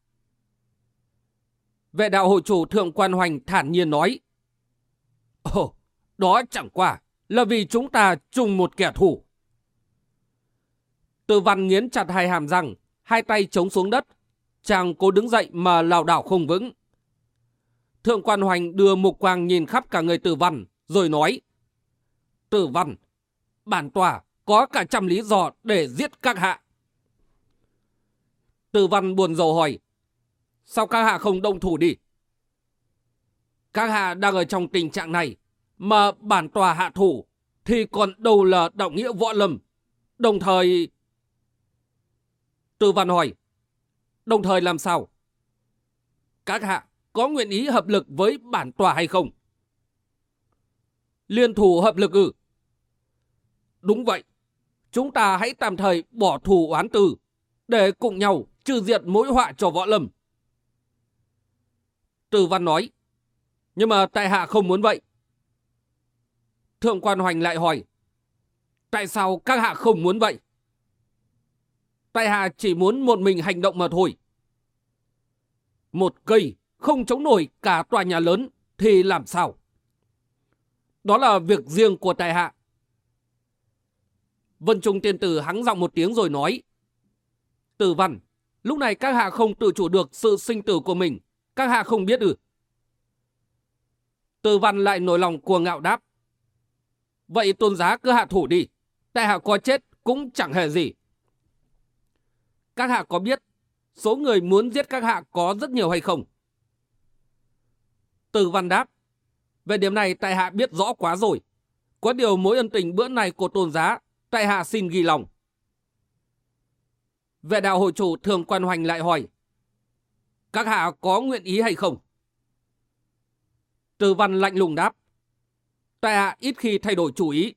Vệ đạo hội chủ thượng quan hoành thản nhiên nói. Ồ, đó chẳng qua là vì chúng ta chung một kẻ thù. Từ văn nghiến chặt hai hàm răng, hai tay chống xuống đất. Chàng cố đứng dậy mà lảo đảo không vững. Thượng quan hoành đưa mục quang nhìn khắp cả người tử văn, rồi nói. Tử văn, bản tòa có cả trăm lý do để giết các hạ. Tử văn buồn rầu hỏi. Sao các hạ không động thủ đi? Các hạ đang ở trong tình trạng này, mà bản tòa hạ thủ, thì còn đâu là đạo nghĩa võ lâm. Đồng thời... Từ văn hỏi, đồng thời làm sao? Các hạ có nguyện ý hợp lực với bản tòa hay không? Liên thủ hợp lực ư? Đúng vậy. Chúng ta hãy tạm thời bỏ thù oán từ để cùng nhau trừ diệt mối họa cho võ lâm. Từ văn nói, nhưng mà tại hạ không muốn vậy. Thượng quan hoành lại hỏi, tại sao các hạ không muốn vậy? Tại hạ chỉ muốn một mình hành động mà thôi. Một cây không chống nổi cả tòa nhà lớn thì làm sao? Đó là việc riêng của tại hạ. Vân Trung tiên tử hắng giọng một tiếng rồi nói. Tử văn, lúc này các hạ không tự chủ được sự sinh tử của mình. Các hạ không biết ư. Tử văn lại nổi lòng cuồng ngạo đáp. Vậy tôn giá cứ hạ thủ đi. Tại hạ có chết cũng chẳng hề gì. Các hạ có biết số người muốn giết các hạ có rất nhiều hay không? Từ văn đáp. Về điểm này tại hạ biết rõ quá rồi. Có điều mối ân tình bữa này của tôn giá, tại hạ xin ghi lòng. về đạo hội chủ thường quan hoành lại hỏi. Các hạ có nguyện ý hay không? Từ văn lạnh lùng đáp. Tại hạ ít khi thay đổi chủ ý.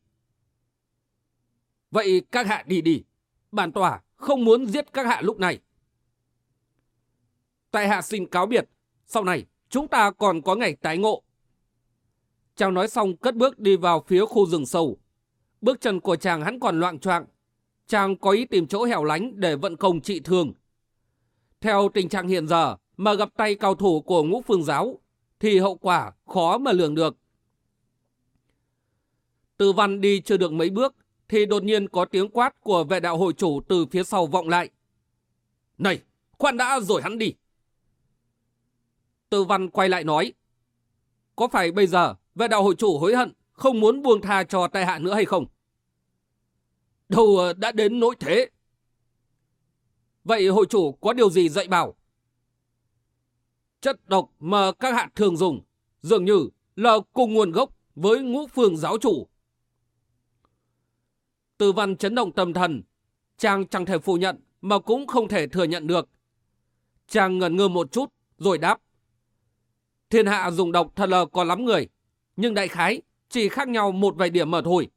Vậy các hạ đi đi. Bản tòa không muốn giết các hạ lúc này. Tại hạ xin cáo biệt. Sau này, chúng ta còn có ngày tái ngộ. Chàng nói xong cất bước đi vào phía khu rừng sâu. Bước chân của chàng hắn còn loạn choạng. Chàng có ý tìm chỗ hẻo lánh để vận công trị thương. Theo tình trạng hiện giờ, mà gặp tay cao thủ của ngũ phương giáo, thì hậu quả khó mà lường được. Từ văn đi chưa được mấy bước thì đột nhiên có tiếng quát của vệ đạo hội chủ từ phía sau vọng lại. Này, khoan đã rồi hắn đi. Từ văn quay lại nói. Có phải bây giờ vệ đạo hội chủ hối hận không muốn buông tha cho tai hạ nữa hay không? Đâu ờ, đã đến nỗi thế. Vậy hội chủ có điều gì dạy bảo? Chất độc mà các hạ thường dùng dường như là cùng nguồn gốc với ngũ phương giáo chủ. Từ văn chấn động tâm thần, chàng chẳng thể phủ nhận mà cũng không thể thừa nhận được. Chàng ngẩn ngơ một chút rồi đáp. Thiên hạ dùng độc thật là có lắm người, nhưng đại khái chỉ khác nhau một vài điểm mà thôi.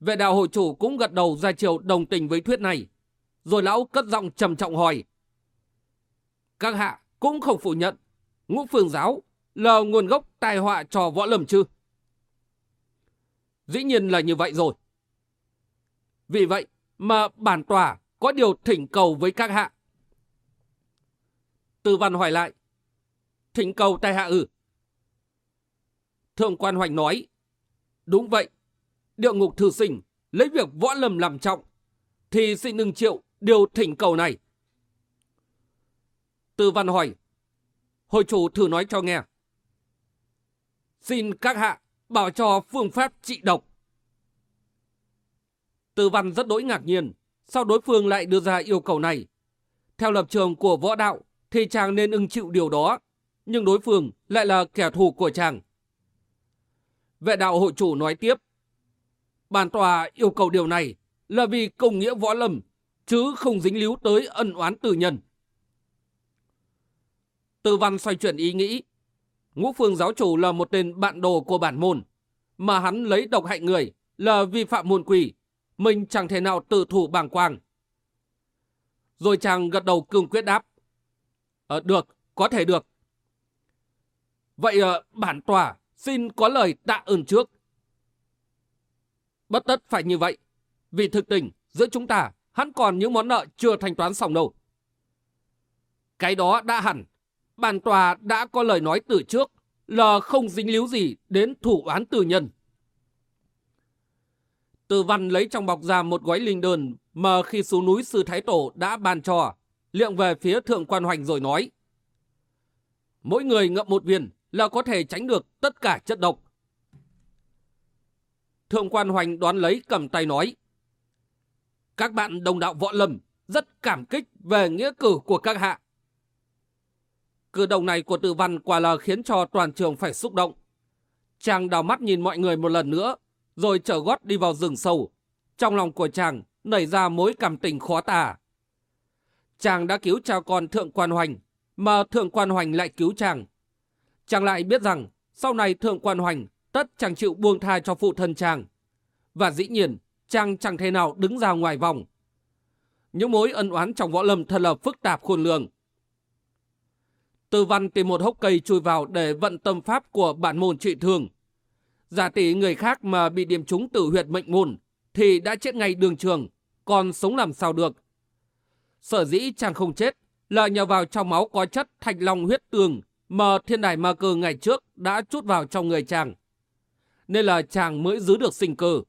Vệ đạo hội chủ cũng gật đầu ra chiều đồng tình với thuyết này, rồi lão cất giọng trầm trọng hỏi. Các hạ cũng không phủ nhận, ngũ phương giáo là nguồn gốc tai họa cho võ lâm chứ? Dĩ nhiên là như vậy rồi. Vì vậy mà bản tòa có điều thỉnh cầu với các hạ. Tư văn hỏi lại. Thỉnh cầu tại hạ ư? Thượng quan hoành nói. Đúng vậy. Địa ngục thư sinh lấy việc võ lầm làm trọng. Thì xin đừng chịu điều thỉnh cầu này. Tư văn hỏi. Hội chủ thử nói cho nghe. Xin các hạ bảo cho phương pháp trị độc. Tư văn rất đối ngạc nhiên, sao đối phương lại đưa ra yêu cầu này? Theo lập trường của võ đạo thì chàng nên ưng chịu điều đó, nhưng đối phương lại là kẻ thù của chàng. Vệ đạo hội chủ nói tiếp, bản tòa yêu cầu điều này là vì công nghĩa võ lâm, chứ không dính líu tới ân oán tử nhân. Tư văn xoay chuyển ý nghĩ, Ngũ Phương giáo chủ là một tên bạn đồ của bản môn, mà hắn lấy độc hại người là vi phạm môn quỷ, mình chẳng thể nào tự thủ bàng quang. Rồi chàng gật đầu cương quyết đáp. Ờ, được, có thể được. Vậy ờ, bản tòa xin có lời tạ ơn trước. Bất tất phải như vậy, vì thực tình giữa chúng ta hắn còn những món nợ chưa thanh toán xong đâu. Cái đó đã hẳn bản tòa đã có lời nói từ trước là không dính líu gì đến thủ án tử nhân. Từ văn lấy trong bọc ra một gói linh đơn mà khi xuống núi sư Thái Tổ đã ban cho, liệng về phía thượng quan hoành rồi nói. Mỗi người ngậm một viên là có thể tránh được tất cả chất độc. Thượng quan hoành đoán lấy cầm tay nói. Các bạn đồng đạo võ lâm rất cảm kích về nghĩa cử của các hạ. Cử động này của tự văn quả là khiến cho toàn trường phải xúc động. Chàng đào mắt nhìn mọi người một lần nữa, rồi trở gót đi vào rừng sâu. Trong lòng của chàng nảy ra mối cảm tình khó tả. Chàng đã cứu cha con Thượng Quan Hoành, mà Thượng Quan Hoành lại cứu chàng. Chàng lại biết rằng sau này Thượng Quan Hoành tất chẳng chịu buông tha cho phụ thân chàng. Và dĩ nhiên, chàng chẳng thể nào đứng ra ngoài vòng. Những mối ân oán trong võ lâm thật là phức tạp khôn lường. Tư văn tìm một hốc cây chui vào để vận tâm pháp của bản môn trị thương. Giả tỷ người khác mà bị điểm trúng tử huyệt mệnh môn thì đã chết ngay đường trường, còn sống làm sao được. Sở dĩ chàng không chết là nhờ vào trong máu có chất thạch long huyết tường mà thiên đài ma cơ ngày trước đã chút vào trong người chàng. Nên là chàng mới giữ được sinh cơ.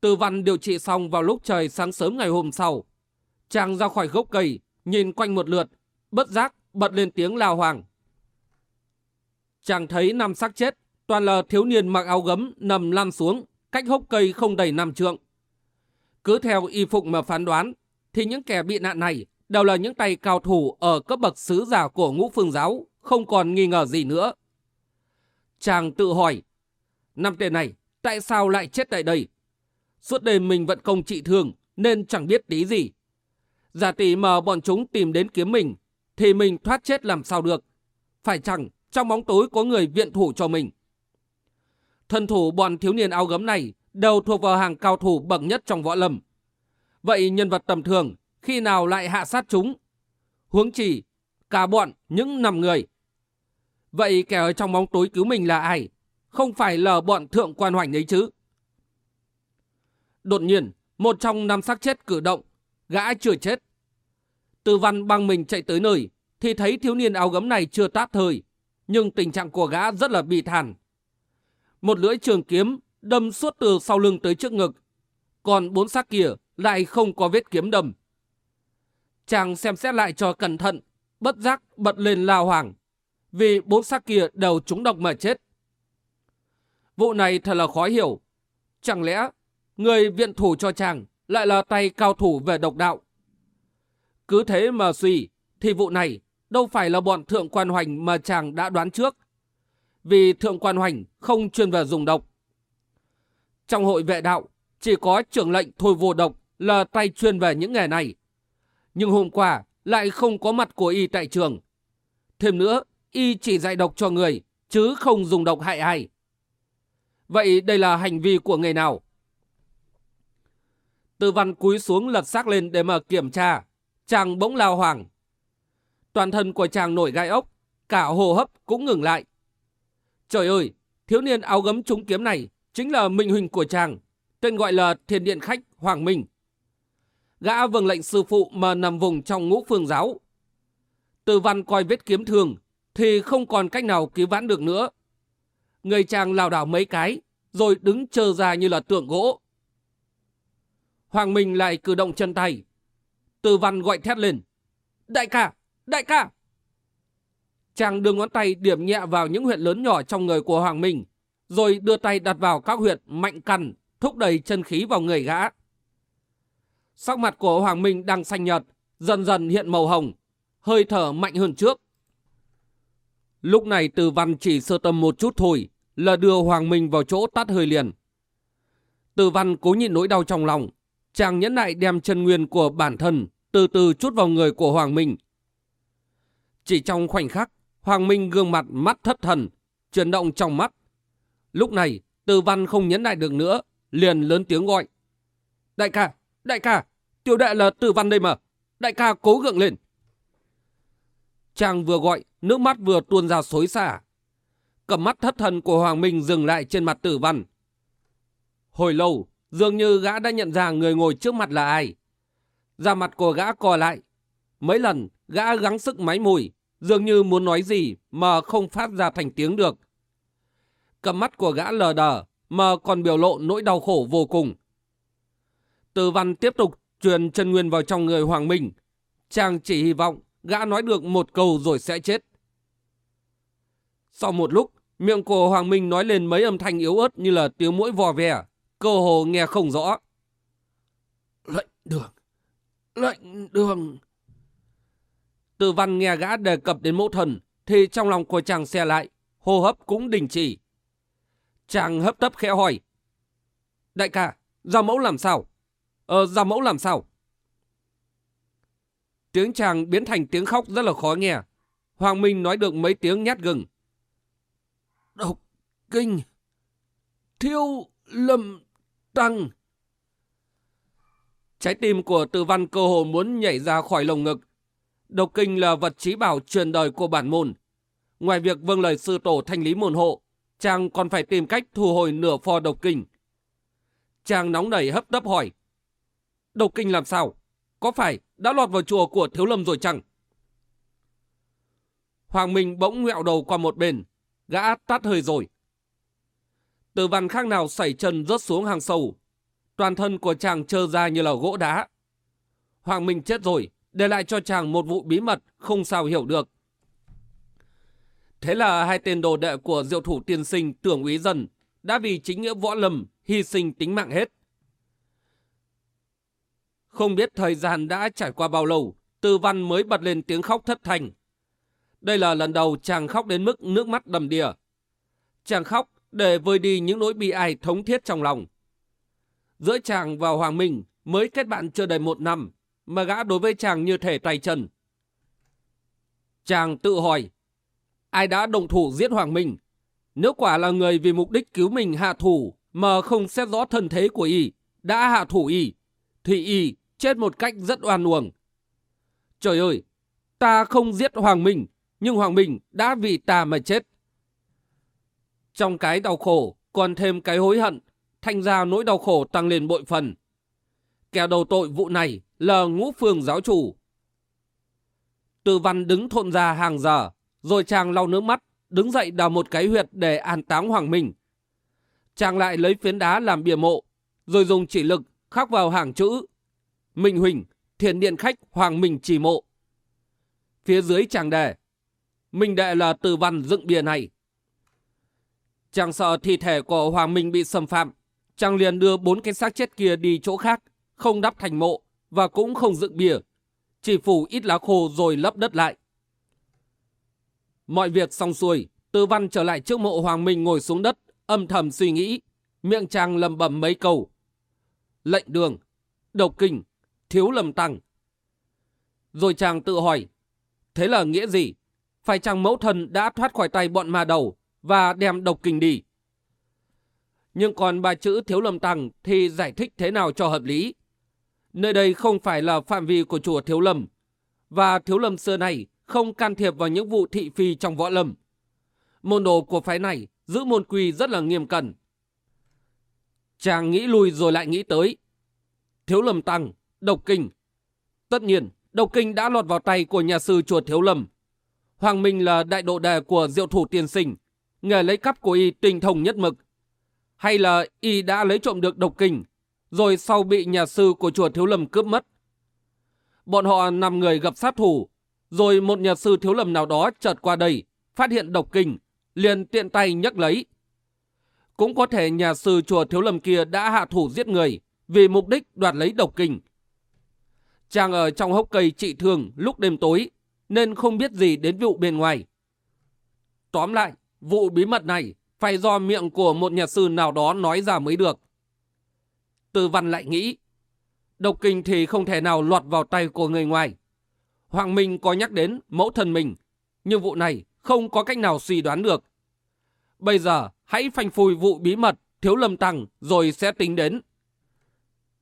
Tư văn điều trị xong vào lúc trời sáng sớm ngày hôm sau. Chàng ra khỏi gốc cây, nhìn quanh một lượt, bất giác bật lên tiếng lao hoàng. Chàng thấy năm xác chết, toàn là thiếu niên mặc áo gấm nằm lăn xuống, cách hốc cây không đầy năm trượng. Cứ theo y phục mà phán đoán, thì những kẻ bị nạn này đều là những tay cao thủ ở cấp bậc sứ giả của ngũ phương giáo, không còn nghi ngờ gì nữa. Chàng tự hỏi, năm tên này tại sao lại chết tại đây? Suốt đêm mình vận công trị thương nên chẳng biết tí gì. Giả tỷ mà bọn chúng tìm đến kiếm mình thì mình thoát chết làm sao được. Phải chẳng trong bóng tối có người viện thủ cho mình. Thân thủ bọn thiếu niên áo gấm này đều thuộc vào hàng cao thủ bậc nhất trong võ lâm. Vậy nhân vật tầm thường khi nào lại hạ sát chúng? Huống chỉ, cả bọn những năm người. Vậy kẻ ở trong bóng tối cứu mình là ai? Không phải là bọn thượng quan hoành ấy chứ? Đột nhiên, một trong năm xác chết cử động, gã chưa chết. Từ văn băng mình chạy tới nơi, thì thấy thiếu niên áo gấm này chưa tát thời, nhưng tình trạng của gã rất là bị thản. Một lưỡi trường kiếm đâm suốt từ sau lưng tới trước ngực, còn bốn xác kia lại không có vết kiếm đâm. Chàng xem xét lại cho cẩn thận, bất giác bật lên lao hoàng, vì bốn xác kia đều trúng độc mà chết. Vụ này thật là khó hiểu. Chẳng lẽ người viện thủ cho chàng lại là tay cao thủ về độc đạo? Cứ thế mà suy, thì vụ này đâu phải là bọn thượng quan hoành mà chàng đã đoán trước. Vì thượng quan hoành không chuyên về dùng độc. Trong hội vệ đạo, chỉ có trưởng lệnh thôi vô độc là tay chuyên về những nghề này. Nhưng hôm qua lại không có mặt của y tại trường. Thêm nữa, y chỉ dạy độc cho người, chứ không dùng độc hại ai. Vậy đây là hành vi của người nào? Tư văn cúi xuống lật xác lên để mà kiểm tra. Chàng bỗng lao hoàng. Toàn thân của chàng nổi gai ốc, cả hồ hấp cũng ngừng lại. Trời ơi, thiếu niên áo gấm trúng kiếm này chính là minh huynh của chàng, tên gọi là thiền điện khách Hoàng Minh. Gã vâng lệnh sư phụ mà nằm vùng trong ngũ phương giáo. Từ văn coi vết kiếm thường thì không còn cách nào cứu vãn được nữa. Người chàng lảo đảo mấy cái rồi đứng chờ ra như là tượng gỗ. Hoàng Minh lại cử động chân tay. Từ văn gọi thét lên. Đại ca! Đại ca! Chàng đưa ngón tay điểm nhẹ vào những huyện lớn nhỏ trong người của Hoàng Minh, rồi đưa tay đặt vào các huyệt mạnh cằn, thúc đẩy chân khí vào người gã. Sắc mặt của Hoàng Minh đang xanh nhợt, dần dần hiện màu hồng, hơi thở mạnh hơn trước. Lúc này từ văn chỉ sơ tâm một chút thôi là đưa Hoàng Minh vào chỗ tắt hơi liền. Từ văn cố nhịn nỗi đau trong lòng, chàng nhẫn nại đem chân nguyên của bản thân từ từ chút vào người của Hoàng Minh. Chỉ trong khoảnh khắc, Hoàng Minh gương mặt mắt thất thần, chuyển động trong mắt. Lúc này, Từ Văn không nhấn lại được nữa, liền lớn tiếng gọi. Đại ca, đại ca, tiểu đệ là Từ Văn đây mà. Đại ca cố gượng lên. Chàng vừa gọi, nước mắt vừa tuôn ra xối xả. Cầm mắt thất thần của Hoàng Minh dừng lại trên mặt Tử Văn. Hồi lâu, dường như gã đã nhận ra người ngồi trước mặt là ai. Da mặt của gã co lại. Mấy lần, gã gắng sức máy mùi, dường như muốn nói gì mà không phát ra thành tiếng được. Cầm mắt của gã lờ đờ mà còn biểu lộ nỗi đau khổ vô cùng. Từ văn tiếp tục truyền chân nguyên vào trong người Hoàng Minh. Chàng chỉ hy vọng gã nói được một câu rồi sẽ chết. Sau một lúc, miệng của Hoàng Minh nói lên mấy âm thanh yếu ớt như là tiếng mũi vò vè, cơ hồ nghe không rõ. Lệnh đường, lệnh đường. Từ văn nghe gã đề cập đến mẫu thần, thì trong lòng của chàng xe lại, hô hấp cũng đình chỉ. Chàng hấp tấp khẽ hỏi. Đại ca, ra mẫu làm sao? Ờ, gia mẫu làm sao? Tiếng chàng biến thành tiếng khóc rất là khó nghe. Hoàng Minh nói được mấy tiếng nhát gừng. Độc kinh, thiêu lâm tăng. Trái tim của Từ Văn cơ hồ muốn nhảy ra khỏi lồng ngực. Độc kinh là vật trí bảo truyền đời của bản môn. Ngoài việc vâng lời sư tổ thanh lý môn hộ, chàng còn phải tìm cách thu hồi nửa pho độc kinh. Chàng nóng nảy hấp tấp hỏi. Độc kinh làm sao? Có phải đã lọt vào chùa của Thiếu Lâm rồi chăng? Hoàng Minh bỗng ngẹo đầu qua một bên, gã tắt hơi rồi. Từ văn khác nào xảy chân rớt xuống hàng sâu. Toàn thân của chàng trơ ra như là gỗ đá. Hoàng Minh chết rồi, để lại cho chàng một vụ bí mật không sao hiểu được. Thế là hai tên đồ đệ của diệu thủ tiên sinh tưởng úy dần đã vì chính nghĩa võ lầm hy sinh tính mạng hết. Không biết thời gian đã trải qua bao lâu, Tư Văn mới bật lên tiếng khóc thất thành. Đây là lần đầu chàng khóc đến mức nước mắt đầm đìa. Chàng khóc để vơi đi những nỗi bi ai thống thiết trong lòng. Giữa chàng và Hoàng Minh mới kết bạn chưa đầy một năm, mà gã đối với chàng như thể tay chân. Chàng tự hỏi, ai đã đồng thủ giết Hoàng Minh? Nếu quả là người vì mục đích cứu mình hạ thủ mà không xét rõ thân thế của y, đã hạ thủ y, thì y chết một cách rất oan uổng. Trời ơi, ta không giết Hoàng Minh, nhưng Hoàng Minh đã vì ta mà chết. Trong cái đau khổ, còn thêm cái hối hận, thành ra nỗi đau khổ tăng lên bội phần. Kẻ đầu tội vụ này là ngũ phương giáo chủ. Từ văn đứng thộn ra hàng giờ, rồi chàng lau nước mắt, đứng dậy đào một cái huyệt để an táng Hoàng Minh. Chàng lại lấy phiến đá làm bìa mộ, rồi dùng chỉ lực khắc vào hàng chữ Minh Huỳnh, thiền điện khách Hoàng Minh chỉ mộ. Phía dưới chàng đề, Minh đệ là từ văn dựng bìa này. Chàng sợ thi thể của Hoàng Minh bị xâm phạm, chàng liền đưa bốn cái xác chết kia đi chỗ khác, không đắp thành mộ và cũng không dựng bìa, chỉ phủ ít lá khô rồi lấp đất lại. Mọi việc xong xuôi, Tư Văn trở lại trước mộ Hoàng Minh ngồi xuống đất, âm thầm suy nghĩ, miệng chàng lầm bầm mấy câu. Lệnh đường, độc kinh, thiếu lầm tăng. Rồi chàng tự hỏi, thế là nghĩa gì? Phải chàng mẫu thần đã thoát khỏi tay bọn ma đầu và đem độc kinh đi? Nhưng còn ba chữ thiếu lâm tăng thì giải thích thế nào cho hợp lý? Nơi đây không phải là phạm vi của chùa Thiếu Lâm, và Thiếu Lâm xưa này không can thiệp vào những vụ thị phi trong võ lâm. Môn đồ của phái này giữ môn quy rất là nghiêm cẩn. Chàng nghĩ lui rồi lại nghĩ tới. Thiếu Lâm Tăng, Độc Kinh. Tất nhiên, Độc Kinh đã lọt vào tay của nhà sư chùa Thiếu Lâm. Hoàng Minh là đại độ đề của diệu thủ tiên sinh, nghề lấy cắp của y tinh thông nhất mực. Hay là y đã lấy trộm được Độc Kinh, rồi sau bị nhà sư của chùa Thiếu Lâm cướp mất. Bọn họ năm người gặp sát thủ, rồi một nhà sư Thiếu Lâm nào đó chợt qua đây, phát hiện Độc Kinh, liền tiện tay nhấc lấy. Cũng có thể nhà sư chùa Thiếu Lâm kia đã hạ thủ giết người vì mục đích đoạt lấy độc kinh. Chàng ở trong hốc cây trị thương lúc đêm tối nên không biết gì đến vụ bên ngoài. Tóm lại, vụ bí mật này phải do miệng của một nhà sư nào đó nói ra mới được. Tư văn lại nghĩ, độc kinh thì không thể nào lọt vào tay của người ngoài. Hoàng Minh có nhắc đến mẫu thân mình, nhưng vụ này không có cách nào suy đoán được. Bây giờ hãy phanh phui vụ bí mật thiếu lâm tăng rồi sẽ tính đến.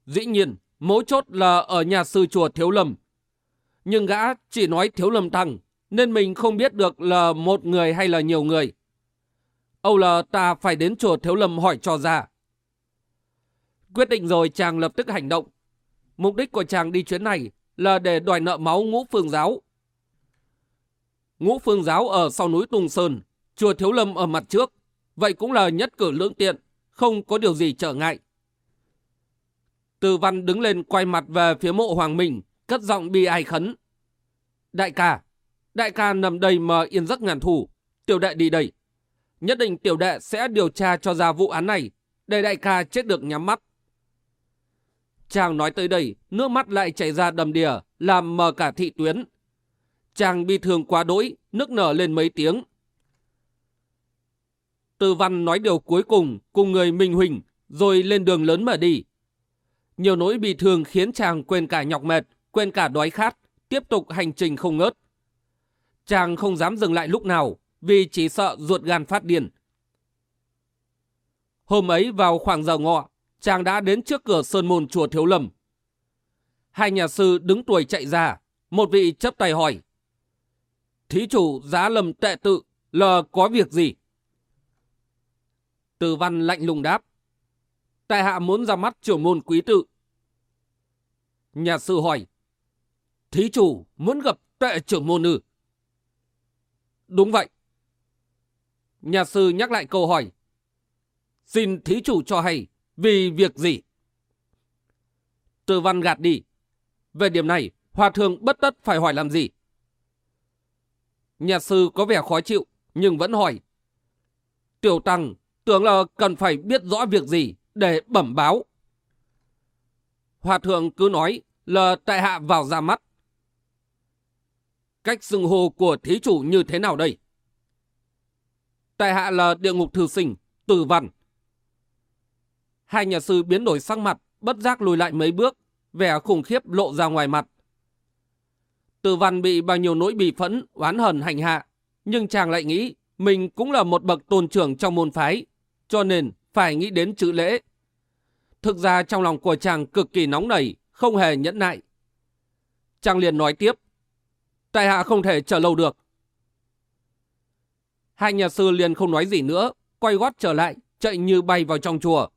Dĩ nhiên, mấu chốt là ở nhà sư chùa thiếu lâm. Nhưng gã chỉ nói thiếu lâm tăng, nên mình không biết được là một người hay là nhiều người. Âu là ta phải đến chùa thiếu lâm hỏi cho ra. Quyết định rồi chàng lập tức hành động. Mục đích của chàng đi chuyến này là để đòi nợ máu ngũ phương giáo. Ngũ phương giáo ở sau núi Tùng Sơn, chùa Thiếu Lâm ở mặt trước. Vậy cũng là nhất cử lưỡng tiện, không có điều gì trở ngại. Từ văn đứng lên quay mặt về phía mộ Hoàng Minh, cất giọng bi ai khấn. Đại ca, đại ca nằm đây mà yên giấc ngàn thủ, tiểu đại đi đây. Nhất định tiểu đệ sẽ điều tra cho ra vụ án này, để đại ca chết được nhắm mắt. Chàng nói tới đây, nước mắt lại chảy ra đầm đìa, làm mờ cả thị tuyến. Chàng bi thương quá đỗi, nước nở lên mấy tiếng. Tư văn nói điều cuối cùng cùng người Minh Huỳnh, rồi lên đường lớn mà đi. Nhiều nỗi bị thương khiến chàng quên cả nhọc mệt, quên cả đói khát, tiếp tục hành trình không ngớt. Chàng không dám dừng lại lúc nào, vì chỉ sợ ruột gan phát điên. Hôm ấy vào khoảng giờ ngọ, chàng đã đến trước cửa sơn môn chùa Thiếu Lâm. Hai nhà sư đứng tuổi chạy ra, một vị chấp tay hỏi. Thí chủ giá lầm tệ tự là có việc gì? Từ văn lạnh lùng đáp. Tại hạ muốn ra mắt trưởng môn quý tự. Nhà sư hỏi. Thí chủ muốn gặp tệ trưởng môn ư? Đúng vậy. Nhà sư nhắc lại câu hỏi. Xin thí chủ cho hay, vì việc gì? Từ văn gạt đi. Về điểm này, hòa thượng bất tất phải hỏi làm gì? Nhà sư có vẻ khó chịu, nhưng vẫn hỏi. Tiểu Tăng tưởng là cần phải biết rõ việc gì để bẩm báo. Hòa thượng cứ nói là tại hạ vào ra mắt. Cách xưng hô của thí chủ như thế nào đây? Tại hạ là địa ngục thư sinh, tử văn. Hai nhà sư biến đổi sắc mặt, bất giác lùi lại mấy bước, vẻ khủng khiếp lộ ra ngoài mặt. Tử văn bị bao nhiêu nỗi bị phẫn, oán hờn hành hạ, nhưng chàng lại nghĩ mình cũng là một bậc tôn trưởng trong môn phái, cho nên phải nghĩ đến chữ lễ. Thực ra trong lòng của chàng cực kỳ nóng nảy, không hề nhẫn nại. Chàng liền nói tiếp, tại hạ không thể chờ lâu được. Hai nhà sư liền không nói gì nữa, quay gót trở lại, chạy như bay vào trong chùa.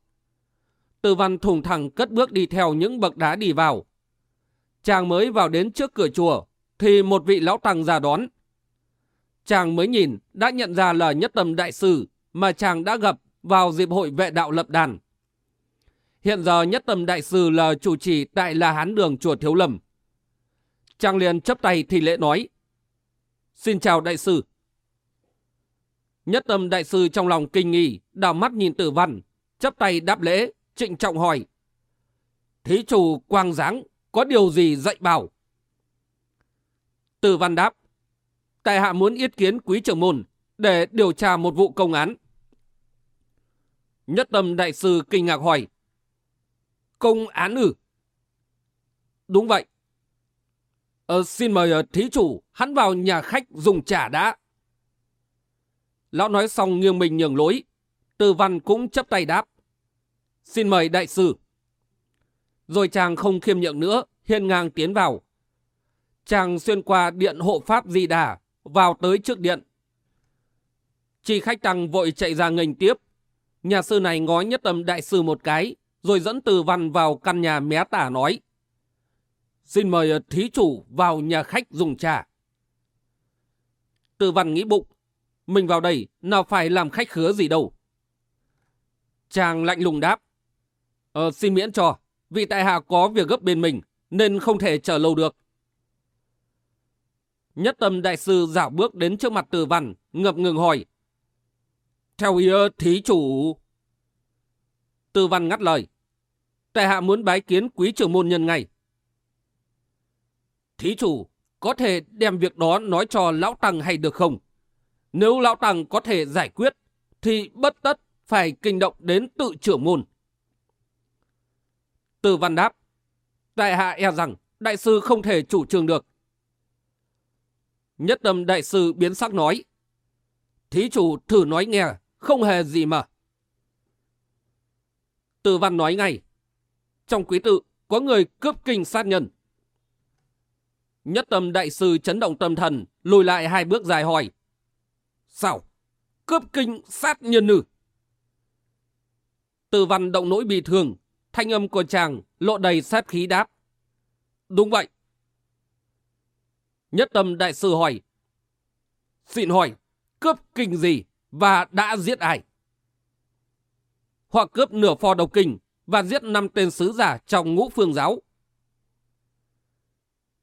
Từ văn thùng thẳng cất bước đi theo những bậc đá đi vào. Chàng mới vào đến trước cửa chùa, thì một vị lão tăng ra đón. Chàng mới nhìn, đã nhận ra là nhất tâm đại sư mà chàng đã gặp vào dịp hội vệ đạo lập đàn. Hiện giờ nhất tâm đại sư là chủ trì tại La Hán Đường chùa Thiếu Lâm. Chàng liền chấp tay thì lễ nói. Xin chào đại sư. Nhất tâm đại sư trong lòng kinh nghi, đảo mắt nhìn tử văn, chấp tay đáp lễ, trịnh trọng hỏi. Thí chủ quang giáng, có điều gì dạy bảo? Tử văn đáp. Tại hạ muốn yết kiến quý trưởng môn để điều tra một vụ công án. Nhất tâm đại sư kinh ngạc hỏi. Công án ư? Đúng vậy. Ờ, xin mời ờ, thí chủ hắn vào nhà khách dùng trà đã. Lão nói xong nghiêng mình nhường lối. Từ văn cũng chấp tay đáp. Xin mời đại sư. Rồi chàng không khiêm nhượng nữa, hiên ngang tiến vào. Chàng xuyên qua điện hộ pháp di đà, vào tới trước điện. Chi khách tăng vội chạy ra nghênh tiếp. Nhà sư này ngó nhất tâm đại sư một cái, rồi dẫn từ văn vào căn nhà mé tả nói. Xin mời thí chủ vào nhà khách dùng trà. Từ văn nghĩ bụng, mình vào đây nào phải làm khách khứa gì đâu. Chàng lạnh lùng đáp. Ờ, xin miễn cho, vì tại hạ có việc gấp bên mình, nên không thể chờ lâu được. Nhất tâm đại sư dạo bước đến trước mặt từ văn, ngập ngừng hỏi. Theo ý ờ, thí chủ... tư văn ngắt lời. Tại hạ muốn bái kiến quý trưởng môn nhân ngay. Thí chủ, có thể đem việc đó nói cho lão tăng hay được không? Nếu lão tăng có thể giải quyết, thì bất tất phải kinh động đến tự trưởng môn. Từ văn đáp, đại hạ e rằng đại sư không thể chủ trương được. Nhất tâm đại sư biến sắc nói, thí chủ thử nói nghe, không hề gì mà. Từ văn nói ngay, trong quý tự có người cướp kinh sát nhân. Nhất tâm đại sư chấn động tâm thần, lùi lại hai bước dài hỏi. Sao? Cướp kinh sát nhân nữ Từ văn động nỗi bị thương, thanh âm của chàng lộ đầy sát khí đáp. Đúng vậy. Nhất tâm đại sư hỏi. Xin hỏi, cướp kinh gì và đã giết ai? Họ cướp nửa phò đầu kinh và giết năm tên sứ giả trong ngũ phương giáo.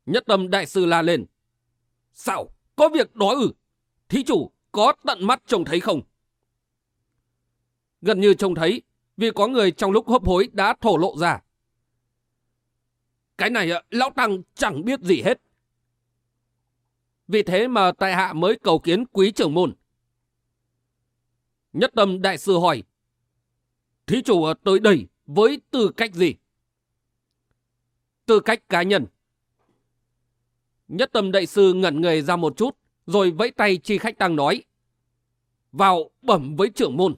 Nhất tâm đại sư la lên. Sao? Có việc đó ư? Thí chủ có tận mắt trông thấy không? Gần như trông thấy, vì có người trong lúc hấp hối đã thổ lộ ra. Cái này lão tăng chẳng biết gì hết. Vì thế mà tại hạ mới cầu kiến quý trưởng môn. Nhất tâm đại sư hỏi, thí chủ tới đây với tư cách gì? Tư cách cá nhân. Nhất tâm đại sư ngẩn người ra một chút, rồi vẫy tay chi khách tăng nói. Vào bẩm với trưởng môn.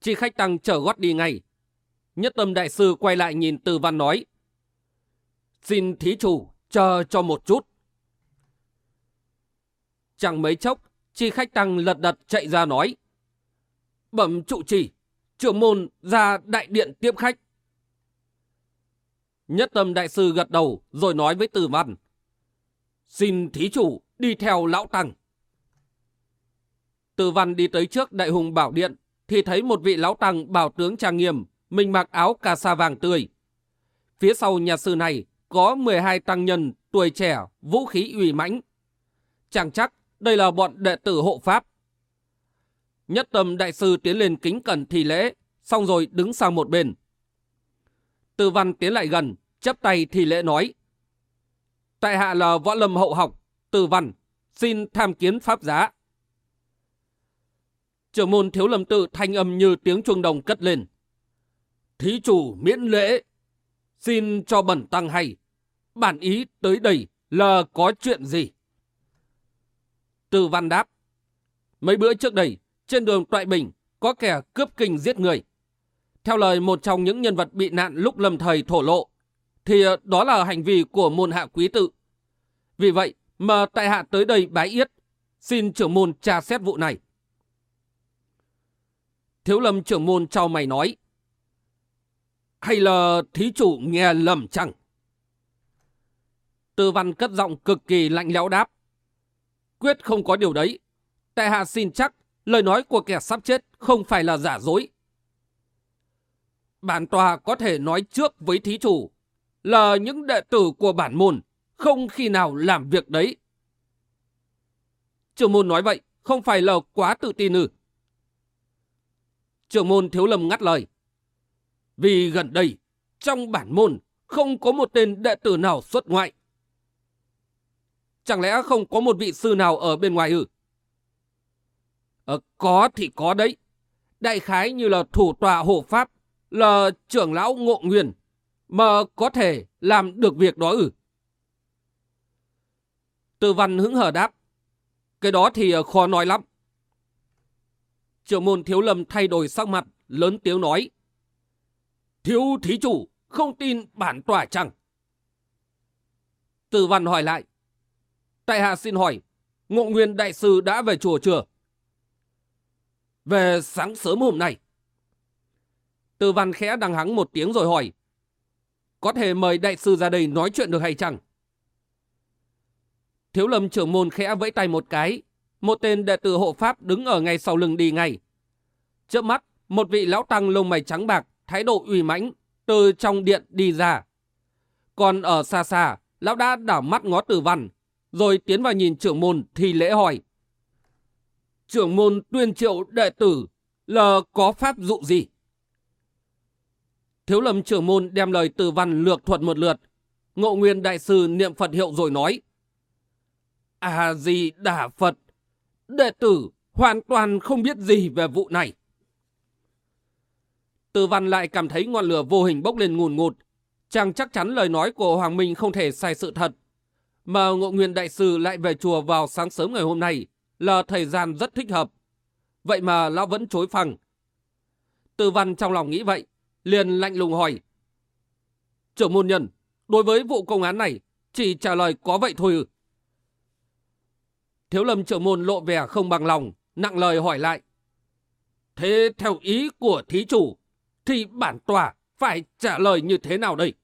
Chi khách tăng trở gót đi ngay. Nhất tâm đại sư quay lại nhìn từ văn nói. Xin thí chủ chờ cho một chút. Chẳng mấy chốc, chi khách tăng lật đật chạy ra nói. Bẩm trụ trì, trưởng môn ra đại điện tiếp khách. Nhất tâm đại sư gật đầu rồi nói với từ văn. Xin thí chủ đi theo lão tăng. Từ văn đi tới trước đại hùng bảo điện thì thấy một vị lão tăng bảo tướng trang nghiêm, mình mặc áo cà sa vàng tươi. Phía sau nhà sư này có 12 tăng nhân tuổi trẻ, vũ khí uy mãnh. Chẳng chắc đây là bọn đệ tử hộ pháp. Nhất tâm đại sư tiến lên kính cẩn thì lễ, xong rồi đứng sang một bên. Từ văn tiến lại gần, chấp tay thì lễ nói. Tại hạ là võ lâm hậu học, từ văn, xin tham kiến pháp giá. Trưởng môn thiếu lâm tự thanh âm như tiếng chuông đồng cất lên. Thí chủ miễn lễ, xin cho bẩn tăng hay, bản ý tới đây là có chuyện gì? Từ văn đáp, mấy bữa trước đây, trên đường Toại Bình có kẻ cướp kinh giết người. Theo lời một trong những nhân vật bị nạn lúc lâm thời thổ lộ, thì ờ, đó là hành vi của môn hạ quý tự. Vì vậy mà tại hạ tới đây bái yết, xin trưởng môn tra xét vụ này. Thiếu lâm trưởng môn trao mày nói, hay là thí chủ nghe lầm chăng? Tư văn cất giọng cực kỳ lạnh lẽo đáp. Quyết không có điều đấy. Tại hạ xin chắc lời nói của kẻ sắp chết không phải là giả dối. Bản tòa có thể nói trước với thí chủ là những đệ tử của bản môn không khi nào làm việc đấy. Trưởng môn nói vậy không phải là quá tự tin ư. Trưởng môn thiếu lâm ngắt lời. Vì gần đây, trong bản môn không có một tên đệ tử nào xuất ngoại. Chẳng lẽ không có một vị sư nào ở bên ngoài ư? Ờ, có thì có đấy. Đại khái như là thủ tọa hộ pháp, là trưởng lão ngộ nguyên, mà có thể làm được việc đó ư? Tư văn hứng hở đáp. Cái đó thì ờ, khó nói lắm. Trưởng môn thiếu lâm thay đổi sắc mặt, lớn tiếng nói. Thiếu thí chủ, không tin bản tòa chẳng? Tư văn hỏi lại. Tại hạ xin hỏi, ngộ nguyên đại sư đã về chùa chưa? Về sáng sớm hôm nay. Tư văn khẽ đằng hắng một tiếng rồi hỏi. Có thể mời đại sư ra đây nói chuyện được hay chăng? Thiếu lâm trưởng môn khẽ vẫy tay một cái. Một tên đệ tử hộ pháp đứng ở ngay sau lưng đi ngay. Trước mắt, một vị lão tăng lông mày trắng bạc, thái độ uy mãnh, từ trong điện đi ra. Còn ở xa xa, lão đã đảo mắt ngó tử văn, rồi tiến vào nhìn trưởng môn thì lễ hỏi. Trưởng môn tuyên triệu đệ tử là có pháp dụ gì? Thiếu lâm trưởng môn đem lời từ văn lược thuật một lượt. Ngộ nguyên đại sư niệm Phật hiệu rồi nói. À gì đả Phật, đệ tử hoàn toàn không biết gì về vụ này. Từ văn lại cảm thấy ngọn lửa vô hình bốc lên ngùn ngụt. Chàng chắc chắn lời nói của Hoàng Minh không thể sai sự thật. Mà Ngộ Nguyên Đại Sư lại về chùa vào sáng sớm ngày hôm nay là thời gian rất thích hợp. Vậy mà lão vẫn chối phẳng. Từ văn trong lòng nghĩ vậy, liền lạnh lùng hỏi. Trưởng môn nhân, đối với vụ công án này, chỉ trả lời có vậy thôi. Thiếu lâm trưởng môn lộ vẻ không bằng lòng, nặng lời hỏi lại. Thế theo ý của thí chủ, thì bản tòa phải trả lời như thế nào đây?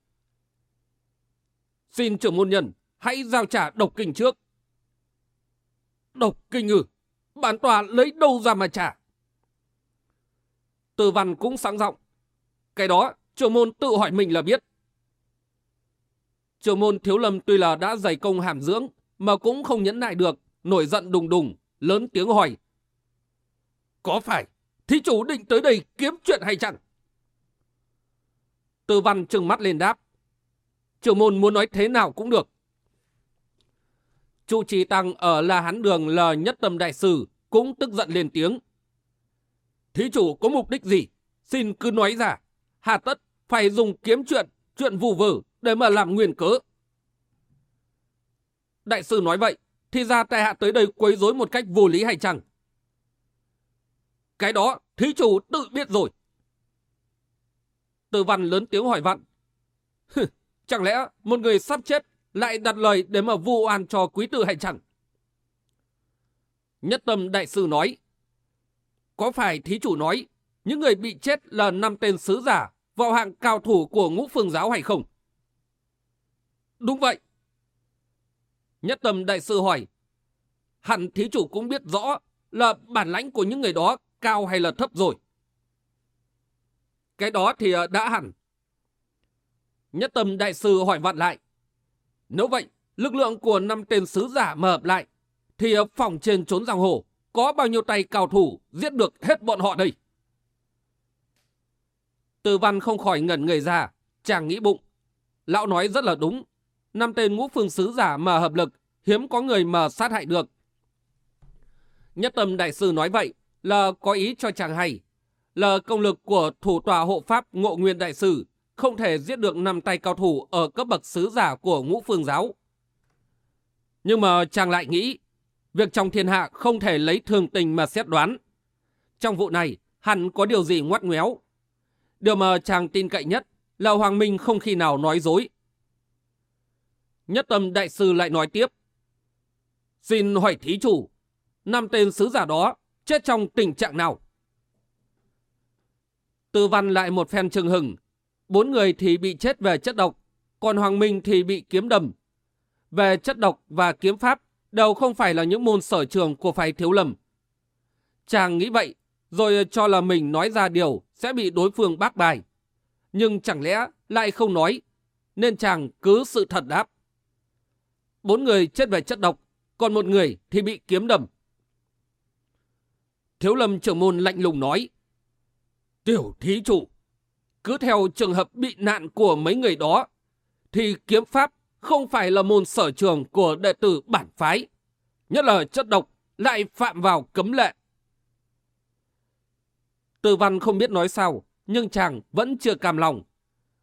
Xin trưởng môn nhân, hãy giao trả độc kinh trước. Độc kinh ư? Bản tòa lấy đâu ra mà trả? Từ văn cũng sáng giọng cái đó, trưởng môn tự hỏi mình là biết. Trưởng môn thiếu lâm tuy là đã dày công hàm dưỡng, mà cũng không nhẫn nại được, nổi giận đùng đùng, lớn tiếng hỏi. Có phải, thí chủ định tới đây kiếm chuyện hay chẳng? Tư văn trừng mắt lên đáp. Trưởng môn muốn nói thế nào cũng được. Trụ trì tăng ở La Hán Đường là nhất tâm đại sử cũng tức giận lên tiếng. Thí chủ có mục đích gì? Xin cứ nói ra. Hà tất phải dùng kiếm chuyện chuyện vù vử để mà làm nguyên cớ. Đại sư nói vậy, thì ra tại hạ tới đây quấy rối một cách vô lý hay chăng? Cái đó, thí chủ tự biết rồi. Từ văn lớn tiếng hỏi vặn. Chẳng lẽ một người sắp chết lại đặt lời để mà vu oan cho quý tử hay chẳng? Nhất tâm đại sư nói. Có phải thí chủ nói những người bị chết là năm tên sứ giả vào hạng cao thủ của ngũ phương giáo hay không? Đúng vậy. Nhất tâm đại sư hỏi. Hẳn thí chủ cũng biết rõ là bản lãnh của những người đó cao hay là thấp rồi. Cái đó thì ờ, đã hẳn. Nhất tâm đại sư hỏi vặn lại. Nếu vậy, lực lượng của năm tên sứ giả mà hợp lại, thì ờ, phòng trên trốn giang hồ, có bao nhiêu tay cao thủ giết được hết bọn họ đây? Từ văn không khỏi ngẩn người ra, chàng nghĩ bụng. Lão nói rất là đúng. Năm tên ngũ phương sứ giả mà hợp lực, hiếm có người mà sát hại được. Nhất tâm đại sư nói vậy là có ý cho chàng hay. Là công lực của thủ tòa hộ pháp ngộ nguyên đại sư không thể giết được năm tay cao thủ ở cấp bậc sứ giả của ngũ phương giáo. Nhưng mà chàng lại nghĩ, việc trong thiên hạ không thể lấy thường tình mà xét đoán. Trong vụ này, hẳn có điều gì ngoắt ngoéo. Điều mà chàng tin cậy nhất là Hoàng Minh không khi nào nói dối. Nhất tâm đại sư lại nói tiếp. Xin hỏi thí chủ, năm tên sứ giả đó chết trong tình trạng nào? Tư văn lại một phen trừng hừng, Bốn người thì bị chết về chất độc, còn Hoàng Minh thì bị kiếm đầm. Về chất độc và kiếm pháp đều không phải là những môn sở trường của phái thiếu lầm. Chàng nghĩ vậy, rồi cho là mình nói ra điều sẽ bị đối phương bác bài. Nhưng chẳng lẽ lại không nói, nên chàng cứ sự thật đáp. Bốn người chết về chất độc, còn một người thì bị kiếm đầm. Thiếu lâm trưởng môn lạnh lùng nói, Tiểu thí chủ, cứ theo trường hợp bị nạn của mấy người đó, thì kiếm pháp không phải là môn sở trường của đệ tử bản phái. Nhất là chất độc lại phạm vào cấm lệ. Từ văn không biết nói sao, nhưng chàng vẫn chưa cam lòng.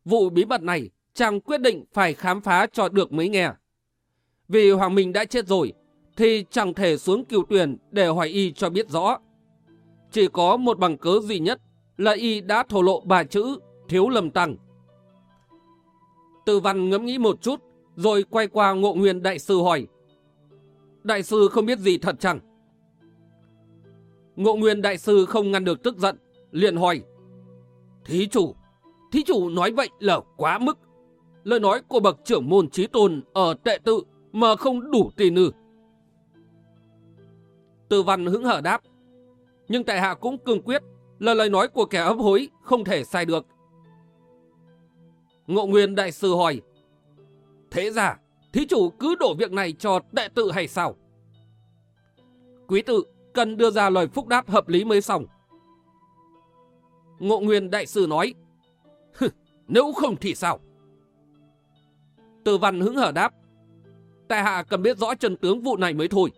Vụ bí mật này, chàng quyết định phải khám phá cho được mới nghe. Vì Hoàng Minh đã chết rồi, thì chẳng thể xuống cửu tuyển để hỏi y cho biết rõ. Chỉ có một bằng cớ duy nhất là y đã thổ lộ bà chữ thiếu lầm tăng. Từ văn ngẫm nghĩ một chút, rồi quay qua ngộ nguyên đại sư hỏi. Đại sư không biết gì thật chẳng? Ngộ nguyên đại sư không ngăn được tức giận, liền hỏi. Thí chủ, thí chủ nói vậy là quá mức. Lời nói của bậc trưởng môn trí tôn ở tệ tự mà không đủ tin ư. Từ văn hứng hở đáp. Nhưng tại hạ cũng cương quyết là lời nói của kẻ ấp hối không thể sai được. Ngộ Nguyên Đại Sư hỏi, Thế ra, thí chủ cứ đổ việc này cho đệ tử hay sao? Quý tự cần đưa ra lời phúc đáp hợp lý mới xong. Ngộ Nguyên Đại Sư nói, Nếu không thì sao? Từ văn hứng hở đáp, Tại hạ cần biết rõ Trần tướng vụ này mới thôi.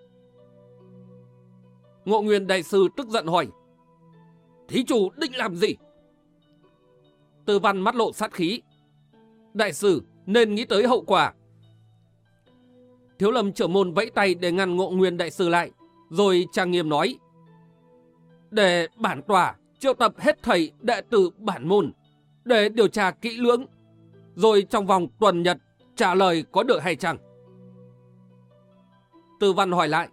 Ngộ Nguyên Đại Sư tức giận hỏi, Thí chủ định làm gì? Từ văn mắt lộ sát khí, Đại sư nên nghĩ tới hậu quả. Thiếu lâm trưởng môn vẫy tay để ngăn ngộ nguyên đại sư lại, rồi trang nghiêm nói. Để bản tòa triệu tập hết thầy đệ tử bản môn, để điều tra kỹ lưỡng, rồi trong vòng tuần nhật trả lời có được hay chăng? tư văn hỏi lại,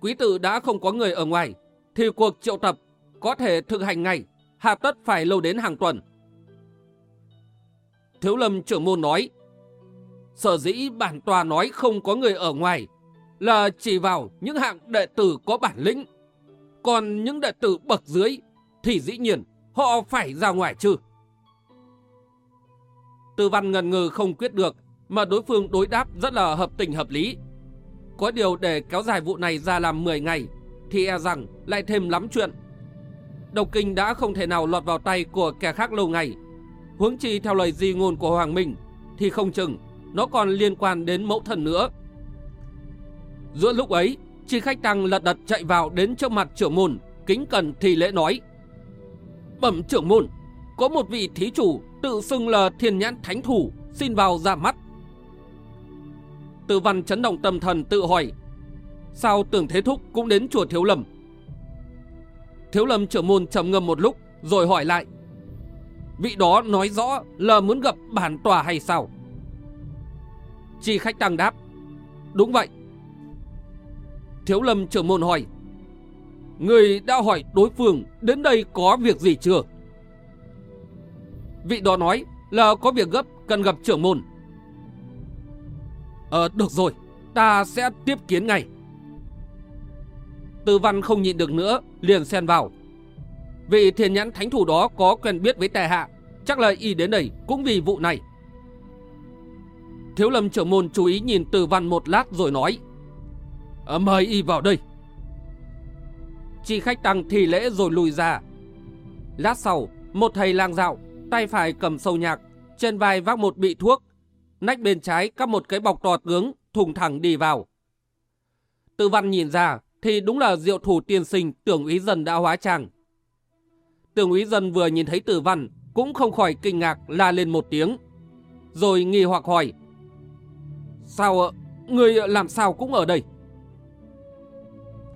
quý tử đã không có người ở ngoài, thì cuộc triệu tập có thể thực hành ngay, hà tất phải lâu đến hàng tuần. Thiếu lâm trưởng môn nói, sở dĩ bản tòa nói không có người ở ngoài là chỉ vào những hạng đệ tử có bản lĩnh. Còn những đệ tử bậc dưới thì dĩ nhiên họ phải ra ngoài chứ. Tư văn ngần ngừ không quyết được mà đối phương đối đáp rất là hợp tình hợp lý. Có điều để kéo dài vụ này ra làm 10 ngày thì e rằng lại thêm lắm chuyện. Độc kinh đã không thể nào lọt vào tay của kẻ khác lâu ngày Huống chi theo lời di ngôn của Hoàng Minh thì không chừng nó còn liên quan đến mẫu thần nữa. Giữa lúc ấy, chi khách tăng lật đật chạy vào đến trước mặt trưởng môn, kính cần thì lễ nói. Bẩm trưởng môn, có một vị thí chủ tự xưng là thiên nhãn thánh thủ, xin vào ra mắt. Từ văn chấn động tâm thần tự hỏi, sao tưởng thế thúc cũng đến chùa Thiếu Lâm? Thiếu Lâm trưởng môn trầm ngâm một lúc, rồi hỏi lại. Vị đó nói rõ là muốn gặp bản tòa hay sao? Chi khách tăng đáp. Đúng vậy. Thiếu Lâm trưởng môn hỏi. Người đã hỏi đối phương đến đây có việc gì chưa? Vị đó nói là có việc gấp cần gặp trưởng môn. Ờ, được rồi, ta sẽ tiếp kiến ngay. Tư văn không nhịn được nữa, liền xen vào. Vị thiền nhãn thánh thủ đó có quen biết với tài hạ, chắc là y đến đây cũng vì vụ này. Thiếu lâm trưởng môn chú ý nhìn từ văn một lát rồi nói. À, mời y vào đây. Chi khách tăng thì lễ rồi lùi ra. Lát sau, một thầy lang dạo, tay phải cầm sâu nhạc, trên vai vác một bị thuốc, nách bên trái cắp một cái bọc tọt tướng, thùng thẳng đi vào. Tư văn nhìn ra, thì đúng là diệu thủ tiên sinh tưởng úy dân đã hóa trang. Tưởng úy dân vừa nhìn thấy tử văn, cũng không khỏi kinh ngạc la lên một tiếng. Rồi nghi hoặc hỏi. Sao, người làm sao cũng ở đây?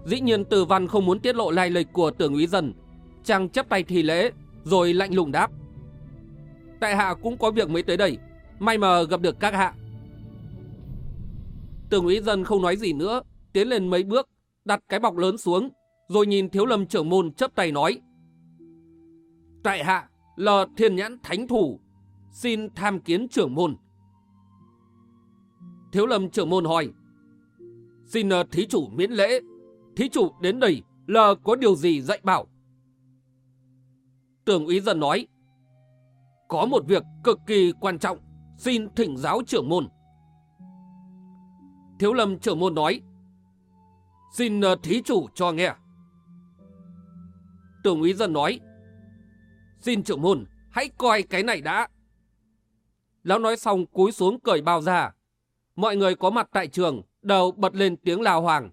Dĩ nhiên tử văn không muốn tiết lộ lai lịch của tưởng úy dần, Chàng chấp tay thì lễ, rồi lạnh lùng đáp. Tại hạ cũng có việc mới tới đây, may mà gặp được các hạ. Tưởng úy dân không nói gì nữa, tiến lên mấy bước, đặt cái bọc lớn xuống, rồi nhìn thiếu lâm trưởng môn chấp tay nói. Tại hạ là thiên nhãn thánh thủ, xin tham kiến trưởng môn. Thiếu lâm trưởng môn hỏi, xin ờ, thí chủ miễn lễ, thí chủ đến đây là có điều gì dạy bảo? Tưởng úy dân nói, có một việc cực kỳ quan trọng, xin thỉnh giáo trưởng môn. Thiếu lâm trưởng môn nói, xin ờ, thí chủ cho nghe. Tưởng úy dân nói, xin trưởng môn, hãy coi cái này đã. Lão nói xong cúi xuống cởi bao ra. Mọi người có mặt tại trường đều bật lên tiếng lao hoàng.